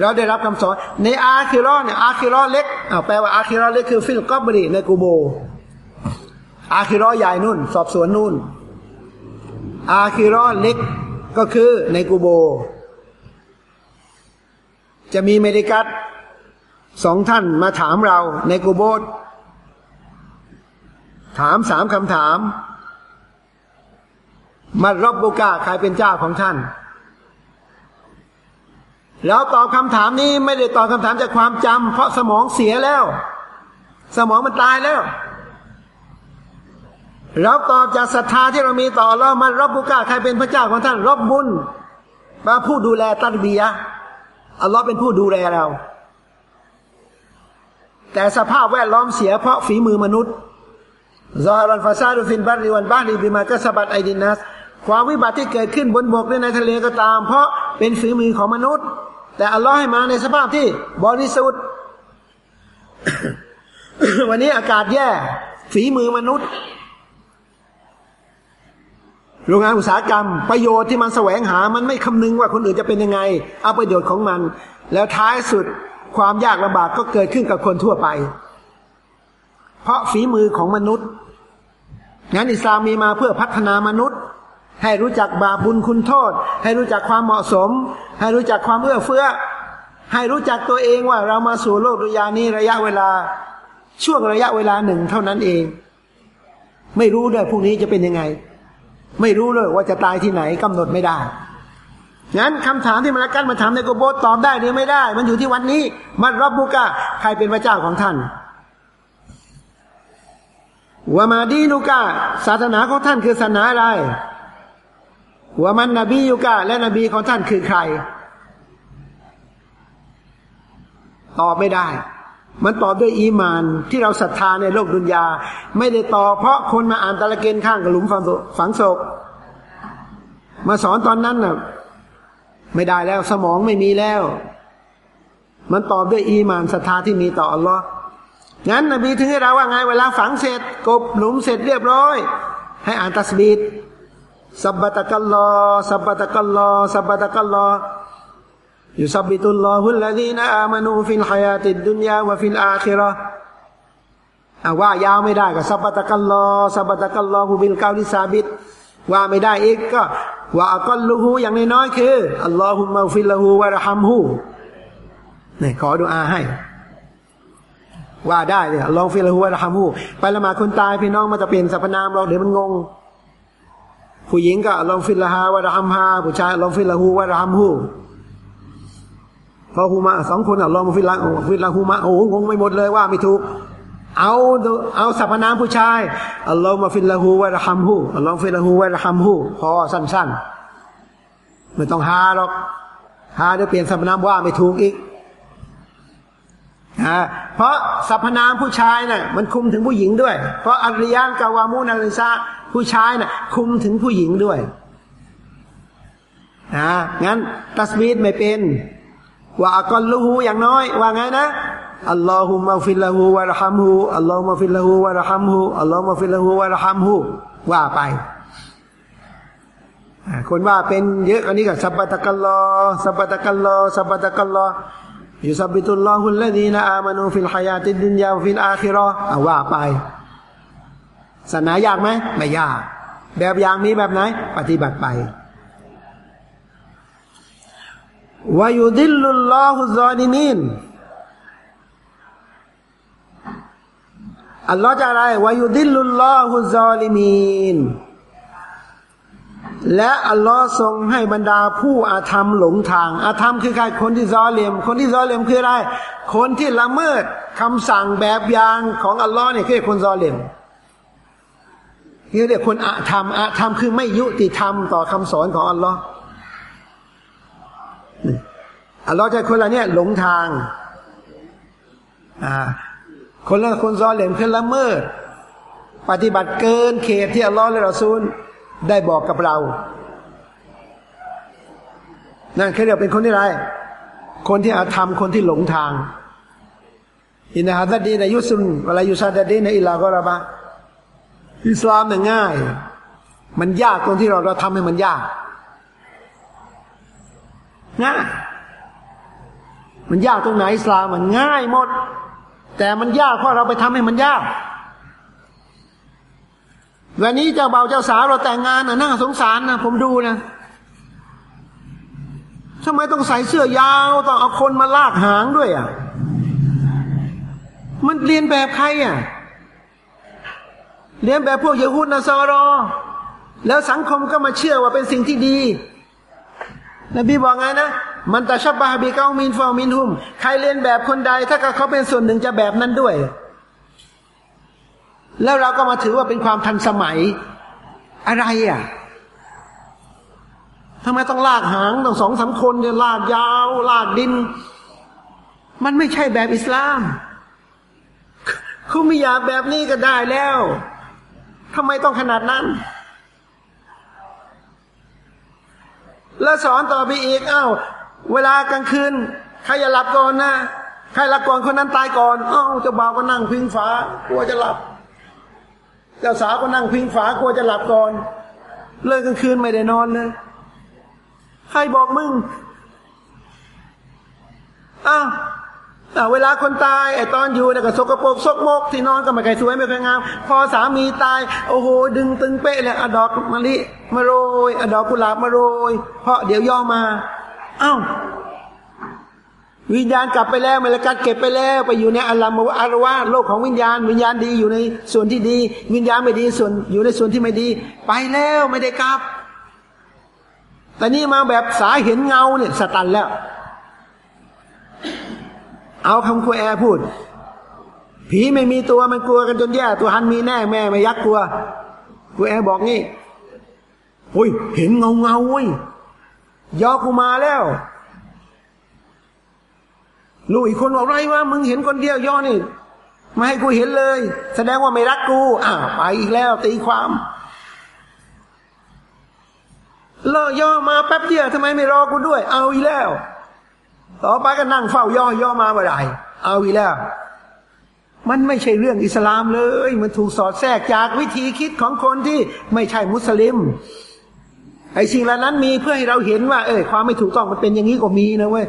เราได้รับคำสอนในอาคิรอเนี่ยอาคิรอเล็กอ่าแปลว่าอาคิรอเล็กคือฟิลกอบรีในกูโบ อาคิรอใหญ่นู่น สอบสวนนู่น อาคิรอเล็กก็คือในกูโบ จะมีเมดิกัสสองท่านมาถามเราในกูโบถามสามคำถามมารบบุกาใครเป็นเจ้าของท่าน แล้วตอบคำถามนี้ไม่ได้ตอบคำถามจากความจำเพราะสมองเสียแล้ว สมองมันตายแล้ว เราตอบจากศรัทธาที่เรามีต่อเรา من ربك ใครเป็นพระเจ้าของท่านرب มาผู้ดูแล تربية อัลลอฮ์เป็นผู้ดูแลเรา แต่สภาพแวดล้อมเสียเพราะฝีมือมนุษย์ظهر الفساد في البر والبحر بما كسبت أيدي الناس ความวิบัติที่เกิดขึ้นบนบกหรือในทะเลก็ตาม เพราะเป็นฝีมือของมนุษย์ แต่อัลลอฮ์ให้มาในสภาพที่บริสุทธิ์ วันนี้อากาศแย่ ฝีมือมนุษย์ โรงงานอุตสาหกรรม ประโยชน์ที่มันแสวงหา มันไม่คำนึงว่าคนอื่นจะเป็นยังไง เอาประโยชน์ของมัน แล้วท้ายสุดความยากลำบากก็เกิดขึ้นกับคนทั่วไป เพราะฝีมือของมนุษย์งั้นอิสลามมีมาเพื่อพัฒนามนุษย์ ให้รู้จักบาปบุญคุณโทษ ให้รู้จักความเหมาะสม ให้รู้จักความเอื้อเฟื้อ ให้รู้จักตัวเองว่าเรามาสู่โลกดุยานี้ระยะเวลา ช่วงระยะเวลาหนึ่งเท่านั้นเอง ไม่รู้ด้วยพรุ่งนี้จะเป็นยังไง ไม่รู้เลยว่าจะตายที่ไหนกำหนดไม่ได้งั้นคำถามที่มาละกันมาถามในกุโบสตอบได้หรือไม่ได้ มันอยู่ที่วันนี้ มันรับบุกะใครเป็นพระเจ้าของท่านวามาดีนุกะศาสนาของท่านคือศาสนาอะไร วามันนบียุกะและนบีของท่านคือใคร ตอบไม่ได้ มันตอบด้วยอีมานที่เราศรัทธาในโลกดุนยา ไม่ได้ตอบเพราะคนมาอ่านตะละเกนข้างกับหลุมฝังศพฝังศพมาสอนตอนนั้นน่ะ ไม่ได้แล้วสมองไม่มีแล้ว มันตอบด้วยอีมานศรัทธาที่มีต่ออัลลอฮ์งั้นนบีถึงให้เราว่าไงเวลาฝังเสร็จกลบหลุมเสร็จเรียบร้อย ให้อ่านتثبيت ثبتك الله ثبتك الله ثبتك الله يثبت الله الذين آمنوا في الحياة الدنيا وفي الآخرة ว่ายาวไม่ได้ก็ ثبتك الله ثبتك الله بالقول الثابت ว่าไม่ได้อีกก็ว่า أقله อย่างน้อยๆคือ اللهم اغفر له وارحمهนี่ขอดุอาให้ ว่าได้เลยاللهم اغفر له وارحمه ไปละหมาดคนตายพี่น้องมันจะเปลี่ยนสรรพนามเราเดี๋ยวมันงง ผู้หญิงก็ اللهم اغفر لها وارحمها ผู้ชาย اللهم اغفر له وارحمه พอ هما สองคนอะ اللهم اغفر ل اغفر لهما โอ้งงไม่หมดเลยว่าไม่ถูก เอาเอาสรรพนามผู้ชายاللهم اغفر له وارحمه اللهم اغفر له وارحمه พอสั้นๆไม่ต้อง ها หรอก ها เดี๋ยวเปลี่ยนสรรพนามว่าไม่ถูกอีกเพราะสรรพนามผู้ชายน่ะมันคุมถึงผู้หญิงด้วย เพราะالرجال قوامون على النساء ผู้ชายน่ะคุมถึงผู้หญิงด้วยอ่างั้น تثبيت ไม่เป็นว่า أقله อย่างน้อย ว่าไงนะ اللهم اغفر له وارحمه اللهم اغفر له وارحمه اللهم اغفر له وارحمهว่าไปคนว่าเป็นเยอะอันนี้ก็ ثبتك الله ثبتك الله ثبتك الله يثبت الله الذين آمنوا في الحياة الدنيا في الآخرة เอาว่าไป ศาสนายากไหมไม่ยาก แบบอย่างมีแบบไหน ปฏิบัติไป ويضل الله الظالمينอัลลอฮ์จะอะไรวายุดิลลุลลอฮุซอลิมีนและอัลลอฮ์ทรงให้บรรดาผู้อาธรรมหลงทาง อาธรรมคือใครคนที่ซอเลมคนที่ซอเลมคืออะไร คนที่ละเมิดคำสั่งแบบอย่างของอัลลอฮ์เนี่ยคือคนซอเลม นี่เรียกคนอาธรรมอาธรรมคือไม่ยุติธรรมต่อคำสอนของอัลลอฮ์อัลลอฮ์จะคนละเนี่ยหลงทาง อ่า คนละคนซอเลมคือละเมิด ปฏิบัติเกินเขตที่อัลลอฮ์และรอซูลได้บอกกับเรา นั่นคือเรียกเป็นคนที่ไร คนที่อาธรรมคนที่หลงทาง อินนาฮัดดีนยุสุนเวลายุซาดดีนอิลาก็ระบะ อิสลามเนี่ยง่าย มันยากตรงที่เราเราทำให้มันยาก ง่าย มันยากตรงไหนอิสลามมันง่ายหมด แต่มันยากเพราะเราไปทำให้มันยากวันนี้เจ้าเบาเจ้าสาวเราแต่งงานนะน่าสงสารนะผมดูนะทำไมต้องใส่เสื้อยาวต้องเอาคนมาลากหางด้วยอะ มันเรียนแบบใครอะ เรียนแบบพวกยฮูดนาซารอ แล้วสังคมก็มาเชื่อว่าเป็นสิ่งที่ดี นบีบอกไงนะ มันตะชับบาฮบีเกามินฟอมินหุม ใครเรียนแบบคนใด ถ้าเขาเป็นส่วนหนึ่งจะแบบนั้นด้วย แล้วเราก็มาถือว่าเป็นความทันสมัยอะไรอะทำไมต้องลากหางต้องสองสาคนเนี่ยลากยาว ลากดิน มันไม่ใช่แบบอิสลาม คุณไม่อยากแบบนี้ก็ได้แล้ว ทำไมต้องขนาดนั้น แล้วสอนต่อไปอีกอ้าวเวลากลางคืนใครอย่าหลับก่อนนะใครหลับก่อนคนนั้นตายก่อนอ้าวเจ้าบ่าวก็นั่งพิงฝากลัวจะหลับ เจ้าสาวก็นั่งพิงฝากลัวจะหลับก่อนเลิกกลางคืนไม่ได้นอนเลยใครบอกมึงอ้าว เวลาคนตายไอ้ตอนอยู่เนี่ยก็สกปรกซกมก ที่นอนก็ไม่เคยสวยไม่เคยงาม พอสามีตาย โอ้โห ดึงตึงเป๊ะเลยอดอกมะลิมาโรยอดอกกุหลาบมาโรย เพราะเดี๋ยวย่อมา เอ้า วิญญาณกลับไปแล้วมลกัดเก็บไปแล้วไปอยู่ในอัลลัมอารวาโลกของวิญญาณ วิญญาณดีอยู่ในส่วนที่ดี วิญญาณไม่ดีส่วนอยู่ในส่วนที่ไม่ดี ไปแล้วไม่ได้กลับ แต่นี่มาแบบสาเห็นเงาเนี่ยสตันแล้ว เอาคำคุยแอพูด ผีไม่มีตัวมันกลัวกันจนแย่ ตัวหันมีแน่แม่ไม่ยักกลัวคุยแอบอกงี้โอ้ย เห็นเงาเงาเว้ยยอกูมาแล้วลูกอีกคนบอกไรว่ามึงเห็นคนเดียวยอนี่ไมาให้กูเห็นเลย แสดงว่าไม่รักกูอ่าไปอีกแล้วตีความเลอย่อมาแป๊บเดียวทำไมไม่รอกูด้วย เอาอีกแล้ว ต่อไปก็นั่งเฝ้าย่อย่อมาเมื่อไรเอาอีแล้ว มันไม่ใช่เรื่องอิสลามเลย มันถูกสอดแทรกจากวิธีคิดของคนที่ไม่ใช่มุสลิม ไอ้สิ่งเหล่านั้นมีเพื่อให้เราเห็นว่า เออความไม่ถูกต้องมันเป็นอย่างนี้ก็มีนะเว้ย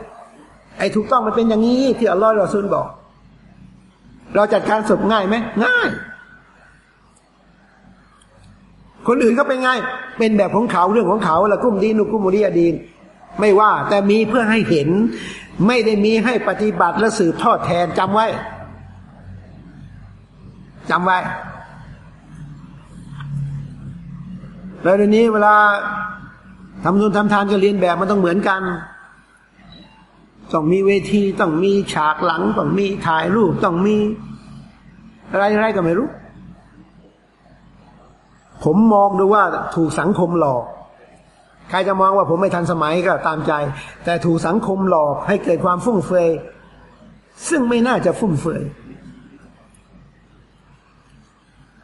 ไอ้ถูกต้องมันเป็นอย่างนี้ ที่อัลลอฮฺเราซุนบอก เราจัดการศพง่ายไหมง่าย คนอื่นก็เป็นไง เป็นแบบของเขาเรื่องของเขาละกุ้มดีนุกุ้มมุรีอดีนไม่ว่า แต่มีเพื่อให้เห็น ไม่ได้มีให้ปฏิบัติและสืบทอดแทนจำไว้จำไว้ แล้วเดี๋ยวนี้เวลาทำนุนทำทานก็เรียนแบบมันต้องเหมือนกัน ต้องมีเวทีต้องมีฉากหลัง ต้องมีถ่ายรูปต้องมี อะไรอะไรก็ไม่รู้ ผมมองดูว่าถูกสังคมหลอก ใครจะมองว่าผมไม่ทันสมัยก็ตามใจ แต่ถูกสังคมหลอกให้เกิดความฟุ่มเฟือยซึ่งไม่น่าจะฟุ่มเฟือย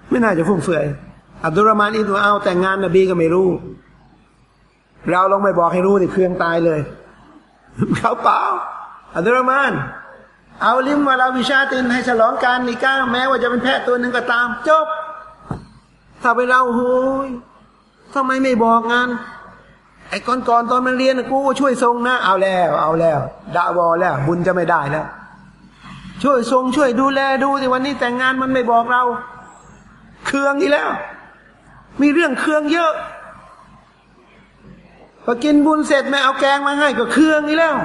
ไม่น่าจะฟุ่มเฟือยอับดุลรามานอิบนุอาแต่งงานนบีก็ไม่รู้ เราลองไม่บอกให้รู้นี่เครื่องตายเลยเขาเปล่าอับดุลรามาน เอาลิมมาลาวิชาตินให้ฉลองการนิก้าแม้ว่าจะเป็นแพะตัวหนึ่งก็ตาม จบ ถ้าไปเราโหยทำไมไม่บอกงาน ไอ้ก่อนก่อนตอนมันเรียนกูช่วยทรงนะ เอาแล้ว เอาแล้วดาวอแล้ว บุญจะไม่ได้แล้ว ช่วยทรงช่วยดูแลดูสิวันนี้แต่งงานมันไม่บอกเรา เครื่องอีแล้ว มีเรื่องเครื่องเยอะพอกินบุญเสร็จแม่เอาแกงมาให้ก็เครื่องอีแล้ว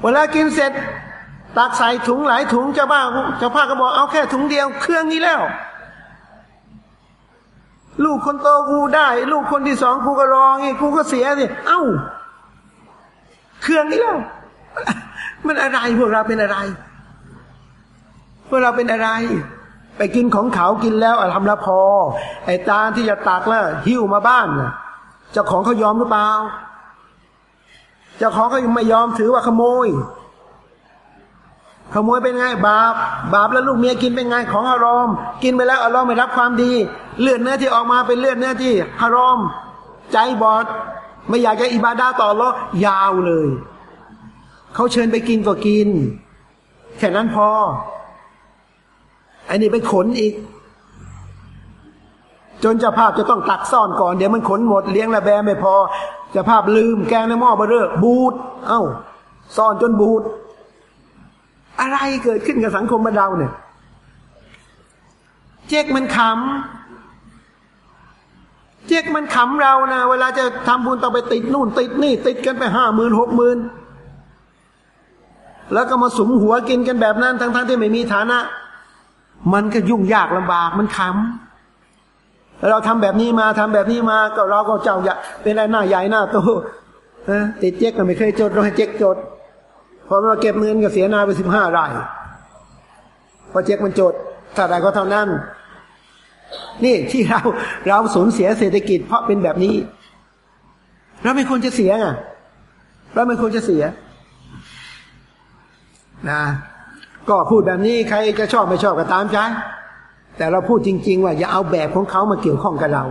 เวลากินเสร็จตักใส่ถุงหลายถุงเจ้าบ้าเจ้าภาก็บอกเอาแค่ถุงเดียว เครื่องนี้แล้ว ลูกคนโตกูได้ ลูกคนที่สองกูก็รองอีกกูก็เสียสิเอ้า เครื่องนี้แล้ว มันอะไรพวกเราเป็นอะไร พวกเราเป็นอะไร ไปกินของเขากินแล้วอทำละพอ ไอ้ตาที่จะตักแล้วหิ้วมาบ้านน่ะเจ้าของเขายอมหรือเปล่า เจ้าของเขาไม่ยอมถือว่าขโมย ขโมยเป็นไงบาปบาปแล้วลูกเมียกินเป็นไงของอารอมกินไปแล้วอารอมไม่รับความดี เลือดเนื้อที่ออกมาเป็นเลือดเนื้อที่ฮารอมใจบอด ไม่อยากจะอิบาดาต่อรอยาวเลยเขาเชิญไปกินก็กิน แค่นั้นพออันนี้ไปขนอีก จนเจ้าภาพจะต้องตักซ่อนก่อน เดี๋ยวมันขนหมดเลี้ยงระแบไม่พอเจะภาพลืมแกงในหม้อเบอร์เรอบูด เอ้า ซ่อนจนบูด อะไรเกิดขึ้นกับสังคมบ้านเราเนี่ย เจ๊กมันขำ เจ๊กมันขำเรานะเวลาจะทำบุญต้องไปติดนู่น ติดนี่ ติดกันไปห้าหมื่นหกหมื่นแล้วก็มาสมหัวกินกันแบบนั้น ทั้งๆทที่ไม่มีฐานะ มันก็ยุ่งยากลำบากมันขำเราทำแบบนี้มาทำแบบนี้มาก็เราก็เจ้าใหญ่เป็นอะไรหน้าใหญ่หน้าโตนะติดเจ๊กก็ไม่เคยจดเราให้เจ๊กจด พอเราเก็บเงินก็เสียนาไปสิบห้าไร่พอเจ๊กมันจดถ้าไรก็เท่านั้น นี่ที่เราเราสูญเสียเศรษฐกิจ เพราะเป็นแบบนี้ เราไม่ควรจะเสียไงเราไม่ควรจะเสียนะก็พูดแบบนี้ใครจะชอบไม่ชอบก็ตามใจแต่เราพูดจริง ๆ ว่าอย่าเอาแบบของเขามาเกี่ยวข้องกับเรา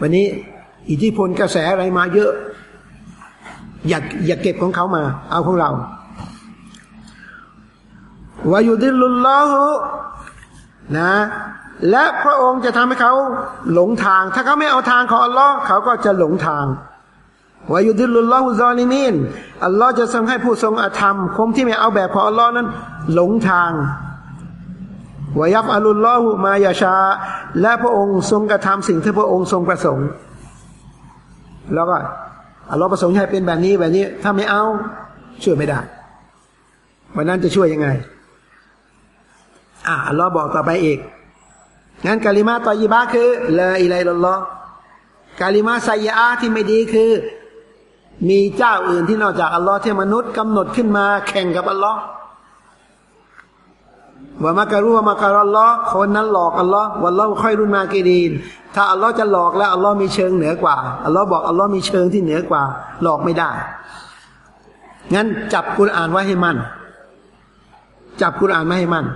วันนี้อิทธิพลกระแสอะไรมาเยอะ อย่าอย่าเก็บของเขามา เอาของเราวายุดิลุลลอฮุนะ และพระองค์จะทำให้เขาหลงทาง ถ้าเขาไม่เอาทางของอัลลอฮ์เขาก็จะหลงทางวายุดิลุลลอฮุซอลิมีนอัลลอฮ์จะทรงให้ผู้ทรงอธรรมคมที่ไม่เอาแบบของอัลลอฮ์นั้น หลงทางวายับอัลุลลอฮุมายาชา และพระองค์ทรงกระทำสิ่งที่พระองค์ทรงประสงค์ แล้วก็ อัลลอฮ์ประสงค์ให้เป็นแบบนี้แบบนี้ ถ้าไม่เอาช่วยไม่ได้ วันนั้นจะช่วยยังไง อ่าอัลลอฮ์บอกต่อไปอีกงั้นกาลิมาตอยิบะคือละอิลัยลลอฮ์กาลิมาไซยาที่ไม่ดีคือ มีเจ้าอื่นที่นอกจากอัลลอฮ์ที่มนุษย์กำหนดขึ้นมาแข่งกับอัลลอฮ์ ว่ามาการุว่ามาการัลลอฮ์คนนั้นหลอกอัลลอฮ์วันเราค่อยรุนมากีดีน ถ้าอัลลอฮ์จะหลอกแล้วอัลลอฮ์มีเชิงเหนือกว่าอัลลอฮ์บอกอัลลอฮ์มีเชิงที่เหนือกว่า หลอกไม่ได้ งั้นจับกุรอานไว้ให้มั่น จับกุรอานไม่ให้มั่น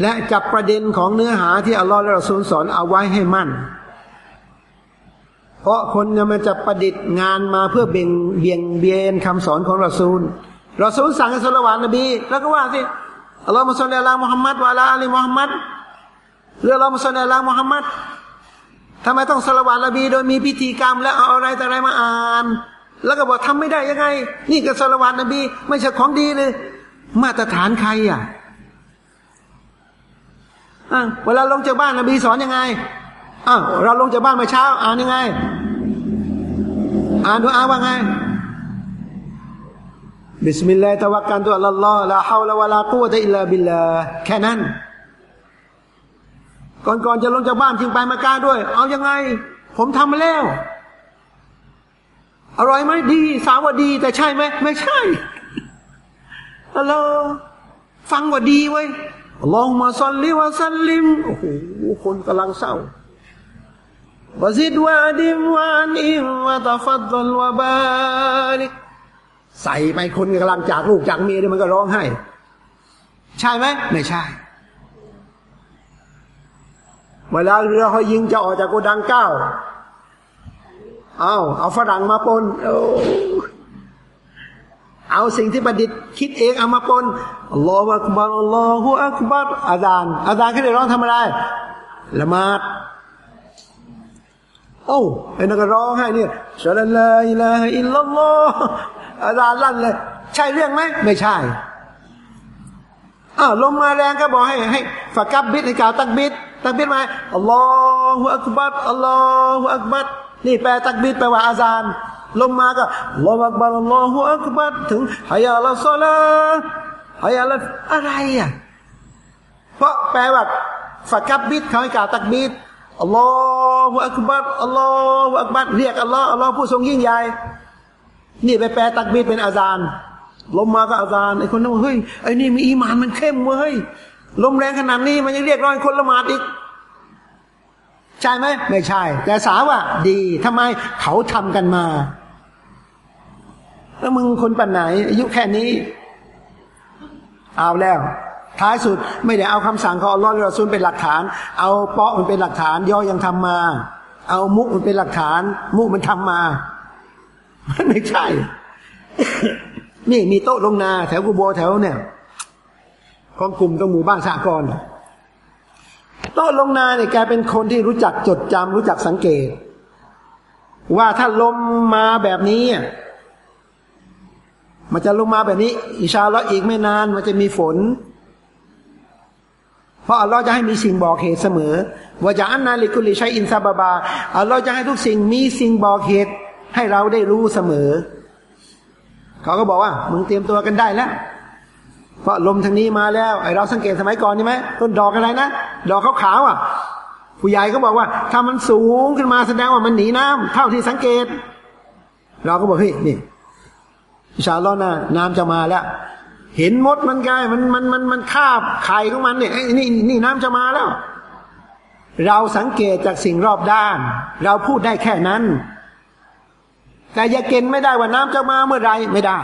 และจับประเด็นของเนื้อหาที่อัลลอฮฺและรอซูลสอนเอาไว้ให้มั่น เพราะคนเนี่ยมันจะประดิษฐ์งานมาเพื่อเบี่ยงเบี่ยงเบียนคำสอนของรอซูลรอซูลสั่งให้สละวานนบี แล้วก็ว่าสิ อัลลอฮฺมุสลิมละมุฮัมมัดวะลาอัลีมุฮัมมัดเรื่องอัลลอฮฺมุสลิมละมุฮัมมัดทำไมต้อง صلوات นบีโดยมีพิธีกรรมและเอาอะไรแต่อะไรมาอ่าน แล้วก็บอกทำไม่ได้ยังไง นี่ก็ صلوات นบี ไม่ใช่ของดีเลย มาตรฐานใครอะเวลาลงจากบ้านนบีสอนยังไงอ้าวเราลงจากบ้านเมื่อเช้า อ่านยังไง อ่านดุอาว่าไง بسم الله توكلت على الله لا حول ولا قوة إلا باللهแค่นั้น ก่อนก่อนจะลงจากบ้านจึงไปมากาด้วย เอายังไง ผมทำมาแล้ว อร่อยไหมดี สาวว่าดี แต่ใช่ไหมไม่ใช่อัลลอฮ์ฟังว่าดีไว้ลองมาซัลลิวะซัลลิมโอ้โหคนกำลังเศร้าวะซิดวะดิมวานอิมวะตาฟัดลวะบาลิก ใส่ไปคนกำลังจากลูกจากเมียเนี่ยมันก็ร้องไห้ ใช่ไหมไม่ใช่ เวลาเรือเขายิงจะออกจากโกดังเก้าเอาเอาฝรั่งมาปนโอ้เอาสิ่งที่ประดิษฐ์คิดเองเอามาปนอัลลอฮฺอักบารอัลลอฮฺอักบารอาจารย์อาจารย์ขึ้นไปร้องทำอะไรละมาดโอ้ไอ้นักร้องให้เนี่ยชาลลาอิลาอิลลัลลอฮ อาจารย์ลั่นเลย ใช่เรื่องไหมไม่ใช่อ้าวลมมาแรงก็บอกให้ให้ฝักกับบิดให้กล่าวตักบิดตักบิดมาอัลลอฮฺอักบัรอัลลอฮฺอักบัรนี่แปลตักบิดแปลว่าอาจารย์ลงมาก็ลออักบารลอฮุอักบัรถึงฮายาละซอลาฮายาละอะไรอะเพราะแปลว่าฝักกับบิดเขาให้กล่าวตักบิดอัลลอฮฺอักบัรอัลลอฮฺอักบัรเรียกอัลลอฮ์อัลลอฮ์ผู้ทรงยิ่งใหญ่ นี่ไปแปลตักบิดเป็นอาจารย์ลมมาก็อาจารย์ไอ้คนนั้นเฮ้ยไอ้นี่มีอีมานมันเข้มเว้ยลมแรงขนาดนี้มันยังเรียกร้องคนละหมาดอีก ใช่ไหมไม่ใช่ แต่สาว่าดีทำไมเขาทำกันมา แล้วมึงคนปันไหน อายุแค่นี้ เอาแล้ว ท้ายสุดไม่ได้เอาคำสั่งของอัลลอฮฺละซุนเป็นหลักฐาน เอาเปาะมันเป็นหลักฐาน ย่อยังทำมา เอามุกมันเป็นหลักฐาน มุกมันทำมา มันไม่ใช่ นี่มีโต๊ะลงนาแถวกูโบแถวเนี่ยของกลุ่มตรงหมู่บ้านสากรโต๊ะลงนาเนี่ยแกเป็นคนที่รู้จักจดจำรู้จักสังเกต ว่าถ้าลมมาแบบนี้มันจะลงมาแบบนี้ อิชาแล้วอีกไม่นาน มันจะมีฝน เพราะอัลลอฮ์จะให้มีสิ่งบอกเหตุเสมอว่าจะอันนาลิกุลิชัยอินซาบาบาอัลลอฮ์จะให้ทุกสิ่งมีสิ่งบอกเหตุ ให้เราได้รู้เสมอ เขาก็บอกว่า มึงเตรียมตัวกันได้แล้ว เพราะลมทางนี้มาแล้วไอเราสังเกตสมัยก่อนใช่ไหมต้นดอกอะไรนะดอกขาวๆอะ ผู้ใหญ่ก็บอกว่า ถ้ามันสูงขึ้นมาแสดงว่ามันหนีน้ำเท่าที่สังเกต เราก็บอกเฮ้ยนี่ชาลอนะน้ำจะมาแล้ว เห็นมดมันกายมันมันมันมันคาบไข่ของมันเนี่ยนี่นี่น้ำจะมาแล้ว เราสังเกตจากสิ่งรอบด้าน เราพูดได้แค่นั้น แต่อย่าเกณฑ์ไม่ได้ว่าน้ำจะมาเมื่อไรไม่ได้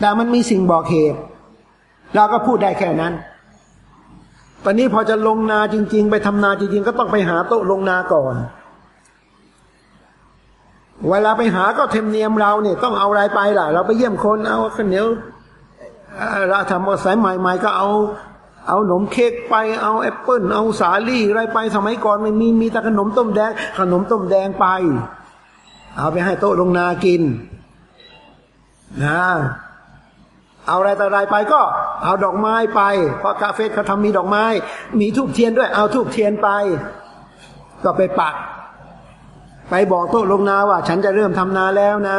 แต่มันมีสิ่งบอกเหตุ เราก็พูดได้แค่นั้น ตอนนี้พอจะลงนาจริง ๆ ไปทำนาจริง ๆ ก็ต้องไปหาโต๊ะลงนาก่อน เวลาไปหาก็ธรรมเนียมเราเนี่ยต้องเอาอะไรไปล่ะ เราไปเยี่ยมคนเอาข้าวเหนียวเราทำสมัยใหม่ๆก็เอาเอาขนมเค้กไปเอาแอปเปิลเอาสาลี่อะไรไปสมัยก่อนไม่มีมีแต่ขนมต้มแดง ขนมต้มแดงไป เอาไปให้โต๊ะลงนากินนะเอาอะไรต่ออะไรไปก็ เอาดอกไม้ไป เพราะ كافر เขาทำมีดอกไม้ มีธูปเทียนด้วย เอาธูปเทียนไป ก็ไปปัก ไปบอกโต๊ะลงนาว่า ฉันจะเริ่มทำนาแล้วนะ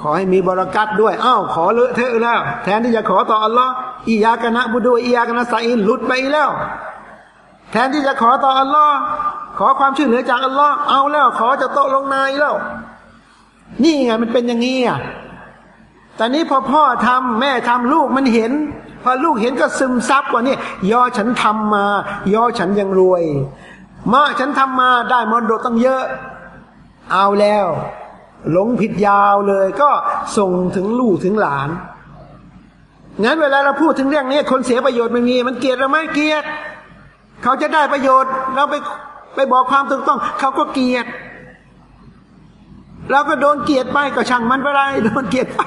ขอให้มีบรากัดด้วยอ้าวขอเลอะเทอะแล้ว แทนที่จะขอต่ออัลลอฮ์อียากนะบุดูอียากนะสาอินหลุดไปแล้ว แทนที่จะขอต่ออัลลอฮ์ อความช่วยเหลือจากอัลลอฮ์เอาแล้ว ขอจะโตลงนายแล้ว นี่ไงมันเป็นอย่างนี้อะแต่นี้พอพ่อทำแม่ทำลูกมันเห็น พอลูกเห็นก็ซึมซับว่านี่ยอฉันทำมา ยอฉันยังรวยมาฉันทำมาได้มรดกตั้งเยอะ เอาแล้ว หลงผิดยาวเลย ก็ส่งถึงลูกถึงหลานงั้นเวลาเราพูดถึงเรื่องนี้คนเสียประโยชน์ไม่มี มันเกลียดเราไหมเกลียดเขาจะได้ประโยชน์เราไป ไปบอกความถูกต้อง เขาก็เกลียดเราก็โดนเกลียดไปก็ช่างมันไปไรโดนเกลียดไป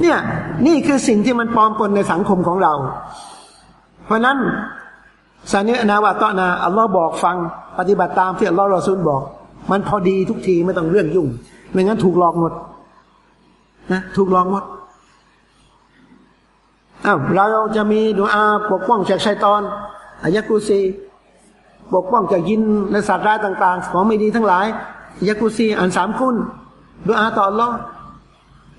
เนี่ย นี่คือสิ่งที่มันปลอมปนในสังคมของเรา เพราะนั้นสานินาวาตอนาอัลลอฮ์บอกฟัง ปฏิบัติตามที่อัลลอฮ์รอซูลบอก มันพอดีทุกทีไม่ต้องเรื่องยุ่ง ไม่งั้นถูกหลอกหมดนะถูกหลอกหมดอ้าวเราจะมีดูอาปกป้องจากชัยตอนอายะกุซี ปกป้องจากยินและสัตว์ร้ายต่าง ๆ ของไม่ดีทั้งหลายอากุซีอ่านสามคุณดูอาต่ออัลลอฮ์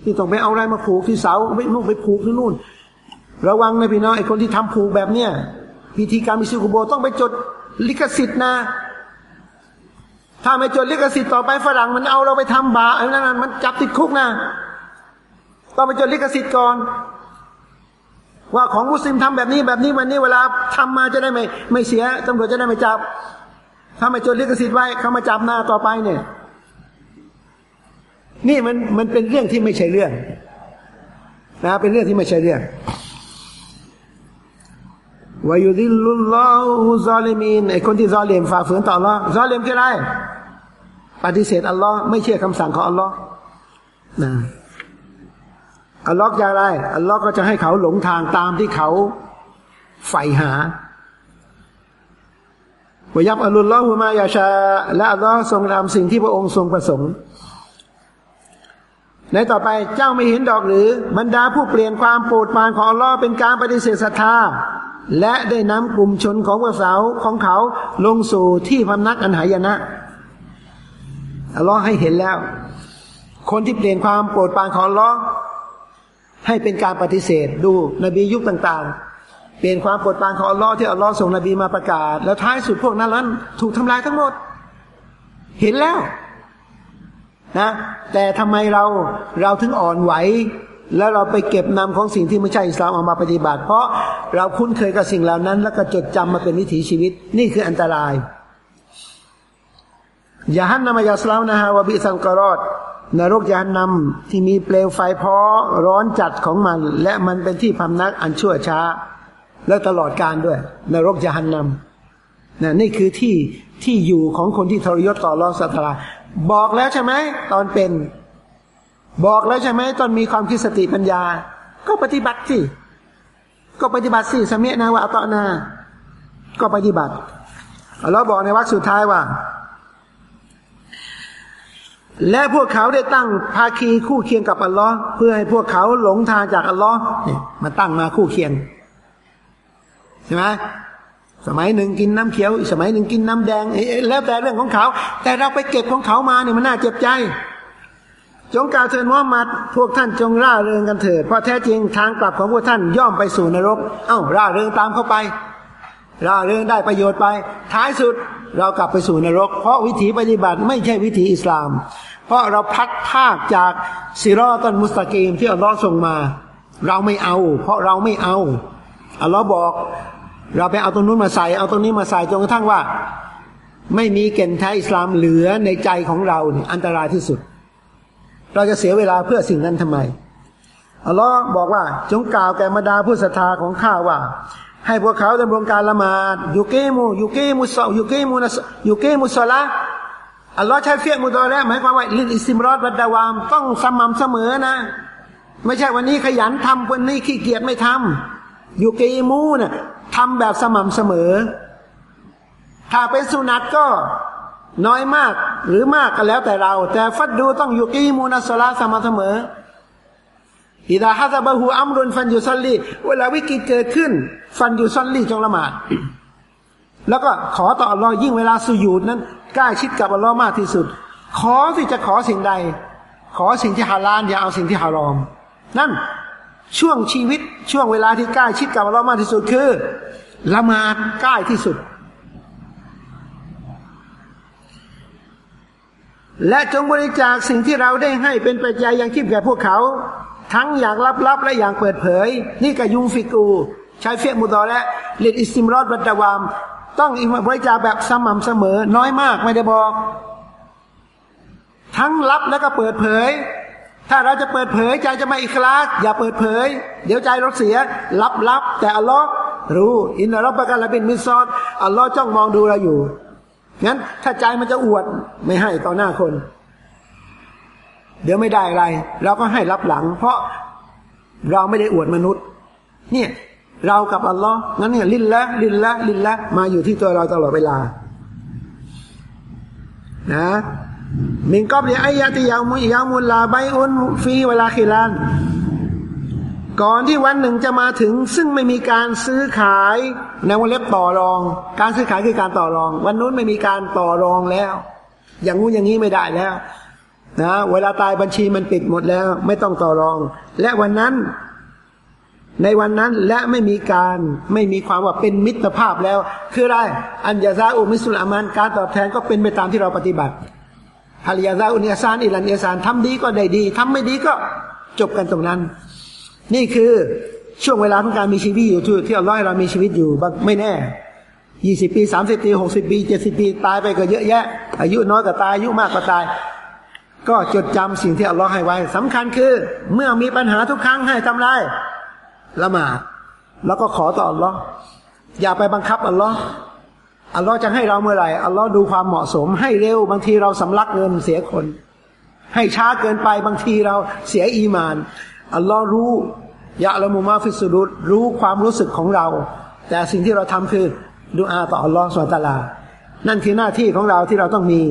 ที่ต้องไปเอาอะไรมาผูกที่เสาไปนู่นไปผูกที่นู่น ระวังนะพี่น้องไอ้คนที่ทำผูกแบบเนี้ยพิธีการมิซิกุโบต้องไปจดลิขสิทธิ์นะ ถ้าไม่จดลิขสิทธิ์ต่อไปฝรั่งมันเอาเราไปทำบาไอ้นั่นมันจับติดคุกนะต้องไปจดลิขสิทธิ์ก่อน ว่าของมุสลิมทำแบบนี้แบบนี้วันนี้เวลาทำมาจะได้ไม่ไม่เสียตำรวจจะได้ไม่จับ ถ้าไม่จดลิขสิทธิ์ไว้เขามาจับหน้าต่อไปเนี่ย นี่มันมันเป็นเรื่องที่ไม่ใช่เรื่อง นะ เป็นเรื่องที่ไม่ใช่เรื่องวายุดิลลุลลอฮุซาลิมีนไอคนที่ซาเลมฝ่าฝืนต่ออัลลอฮ์ซาเลมคืออะไรปฏิเสธอัลลอฮ์ไม่เชื่อคำสั่งของอัลลอฮ์นะ อัลลอฮ์จะอะไรอัลลอฮ์ก็จะให้เขาหลงทางตามที่เขาใฝ่หาวยับอัลลอฮุมายาชา และอัลลอฮ์ทรงทำสิ่งที่พระองค์ทรงประสงค์ ในต่อไปเจ้าไม่เห็นดอกหรือบรรดาผู้เปลี่ยนความโปรดปรานของอัลลอฮ์เป็นการปฏิเสธศรัทธา และได้นำกลุ่มชนของพวกสาวของเขาลงสู่ที่พำนักอันหายนะอัลลอฮ์ให้เห็นแล้ว คนที่เปลี่ยนความโปรดปรานของอัลลอฮ์ ให้เป็นการปฏิเสธ ดูนบียุคต่างๆ เปลี่ยนความโปรดปรานของอัลลอฮ์ที่อัลลอฮ์ส่งนบีมาประกาศ แล้วท้ายสุดพวกนั้นนั้นถูกทำลายทั้งหมด เห็นแล้วนะแต่ทำไมเราเราถึงอ่อนไหว แล้วเราไปเก็บนำของสิ่งที่ไม่ใช่อิสลามออกมาปฏิบัติ เพราะเราคุ้นเคยกับสิ่งเหล่านั้น แล้วก็จดจำมาเป็นวิถีชีวิต นี่คืออันตรายยาฮันนามายาสลาวนะฮะวบิสังกรอด นรกยานนำที่มีเปลวไฟพอร้อนจัดของมัน และมันเป็นที่พำนักอันชั่วช้า และตลอดการด้วย นรกยานนำนะนี่คือที่ที่อยู่ของคนที่ทรยศต่อรอสัตราบอกแล้วใช่ไหมตอนเป็น บอกแล้วใช่ไหมตอนมีความคิดสติปัญญา ก็ปฏิบัติสิก็ปฏิบัติสิสมียนาวะตอนา ก็ปฏิบัติเราบอกในวรรคสุดท้ายว่า และพวกเขาได้ตั้งภาคีคู่เคียงกับอัลลอฮ์เพื่อให้พวกเขาหลงทางจากอัลลอฮ์เนี่ยมาตั้งมาคู่เคียงใช่ไหมสมัยหนึ่งกินน้ำเขียวอีกสมัยหนึ่งกินน้ำแดงเอ๊ะแล้วแต่เรื่องของเขา แต่เราไปเก็บของเขามาเนี่ยมันน่าเจ็บใจ จงกล่าวเถิดมุฮัมมัดพวกท่านจงร่าเริงกันเถิดเพราะแท้จริงทางกลับของพวกท่านย่อมไปสู่นรก เอ้าร่าเริงตามเข้าไป เราเริงได้ประโยชน์ไป ท้ายสุดเรากลับไปสู่นรก เพราะวิถีปฏิบัติไม่ใช่วิถีอิสลาม เพราะเราพัดภาคจากซิรอตันมุสตะกีมที่อัลลอฮ์ส่งมา เราไม่เอา เพราะเราไม่เอาอัลลอฮ์บอก เราไปเอาตรงนู้นมาใส่เอาตรงนี้มาใส่จนกระทั่งว่า ไม่มีเกณฑ์แท้อิสลามเหลือในใจของเราเนี่ยอันตรายที่สุด เราจะเสียเวลาเพื่อสิ่งนั้นทำไมอัลลอฮ์บอกว่าจงกล่าวแก่บรรดาผู้ศรัทธาของข้าว่า ให้พวกเขาดำรงการละหมาดيقيموا يقيموا يقيموا يقيموا الصلاةอัลลอฮ์ใช้فعل مضارعหมายความว่าللاستمرار والدوامต้องสม่ำเสมอนะ ไม่ใช่วันนี้ขยันทำวันนี้ขี้เกียจไม่ทำيقيموا น่ะทำแบบสม่ำเสมอ ถ้าเป็นสุนัตก็น้อยมากหรือมากก็แล้วแต่เรา แต่ฟัรดูต้องอยู่يقيموا الصلاةสม่ำเสมอ อิดาฮัซาบะฮูอัมรุนฟันยูซัลลีเวลาวิกฤตเกิดขึ้น ฟันยูซัลลีจงละหมาด แล้วก็ขอต่ออัลลอฮ์ยิ่งเวลาสุญูดนั้นใกล้ชิดกับอัลลอฮ์มากที่สุด ขอที่จะขอสิ่งใด ขอสิ่งที่ฮาลาลอย่าเอาสิ่งที่ฮารอม นั่นช่วงชีวิตช่วงเวลาที่ใกล้ชิดกับอัลลอฮ์มากที่สุดคือละหมาดใกล้ที่สุด และจงบริจาคสิ่งที่เราได้ให้เป็นปัจจัยยังชีพแก่พวกเขา ทั้งอย่างลับๆและอย่างเปิดเผย นี่ก็ยุงฟิกู ใช้เฟียมุดอและลิดอิสติมรอดบัตดาวาม ต้องอิมบริจาแบบสม่ำเสมอ น้อยมากไม่ได้บอก ทั้งลับแล้วก็เปิดเผย ถ้าเราจะเปิดเผยใจจะไม่อิคลาสอย่าเปิดเผย เดี๋ยวใจเราเสียลับๆแต่อัลลอฮ์รู้อินนารบประกันละบินมิซอนอัลลอฮ์จ้องมองดูเราอยู่งั้นถ้าใจมันจะอวดไม่ให้ต่อหน้าคน เดี๋ยวไม่ได้อะไร เราก็ให้รับหลัง เพราะเราไม่ได้อวดมนุษย์ เนี่ยเรากับอัลลอฮ์งั้นเนี่ยลินละลินละลินละมาอยู่ที่ตัวเราตลอดเวลา นะมิงกอบเลียอยะติยามุยามุลลาไบอุนฟีเวลาคิลานก่อนที่วันหนึ่งจะมาถึง ซึ่งไม่มีการซื้อขายในวันเล็บต่อรอง การซื้อขายคือการต่อรอง วันนู้นไม่มีการต่อรองแล้ว อย่างงู้นอย่างนี้ไม่ได้แล้ว นะเวลาตายบัญชีมันปิดหมดแล้ว ไม่ต้องต่อรอง และวันนั้นในวันนั้นและไม่มีการไม่มีความว่าเป็นมิตรภาพแล้ว คืออะไรอันยาซาอุมิสุลอามันการตอบแทนก็เป็นไปตามที่เราปฏิบัติฮาริยาซาอุนิยซานอิลันเอซานทำดีก็ได้ดีทำไม่ดีก็จบกันตรงนั้น นี่คือช่วงเวลาของการมีชีวิตอยู่ที่ที่อัลลอฮ์ให้เรามีชีวิตอยู่ไม่แน่ยี่สิบปีสามสิบปีหกสิบปีเจ็ดสิบปีตายไปก็เยอะแยะ อายุน้อยก็ตายอายุมากก็ตาย ก็จดจำสิ่งที่อัลลอฮ์ให้ไว้สำคัญคือ เมื่อมีปัญหาทุกครั้งให้ทำไรละหมาดแล้วก็ขอต่ออัลลอฮ์อย่าไปบังคับอัลลอฮ์อัลลอฮ์จะให้เราเมื่อไหร่อัลลอฮ์ดูความเหมาะสม ให้เร็วบางทีเราสำลักเงินเสียคน ให้ช้าเกินไปบางทีเราเสียอีมาน อัลลอฮ์รู้ยะละมุมาฟิสุดุรู้ความรู้สึกของเรา แต่สิ่งที่เราทำคือดูอาต่ออัลลอฮ์สุลตาลา นั่นคือหน้าที่ของเราที่เราต้องมี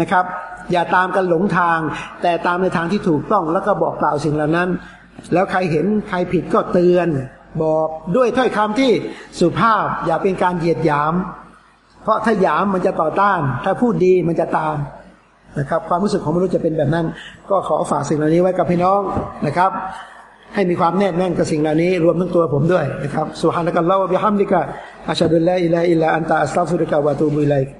นะครับ อย่าตามกันหลงทาง แต่ตามในทางที่ถูกต้องแล้วก็บอกกล่าวสิ่งเหล่านั้น แล้วใครเห็นใครผิดก็เตือน บอกด้วยถ้อยคำที่สุภาพอย่าเป็นการเหยียดหยาม เพราะถ้าหยามมันจะต่อต้าน ถ้าพูดดีมันจะตามนะครับความรู้สึกของมนุษย์จะเป็นแบบนั้น ก็ขอฝากสิ่งเหล่านี้ไว้กับพี่น้องนะครับ ให้มีความแน่นแน่นกับสิ่งเหล่านี้รวมทั้งตัวผมด้วยนะครับสุฮานะกัลลอฮฺบิฮัมดิกะอัชฮะดุลลาอิลาอิลลาอันตะอัสตัฟุรุกะวะตูบุอิลัยวัสสลามุอะลัยกุ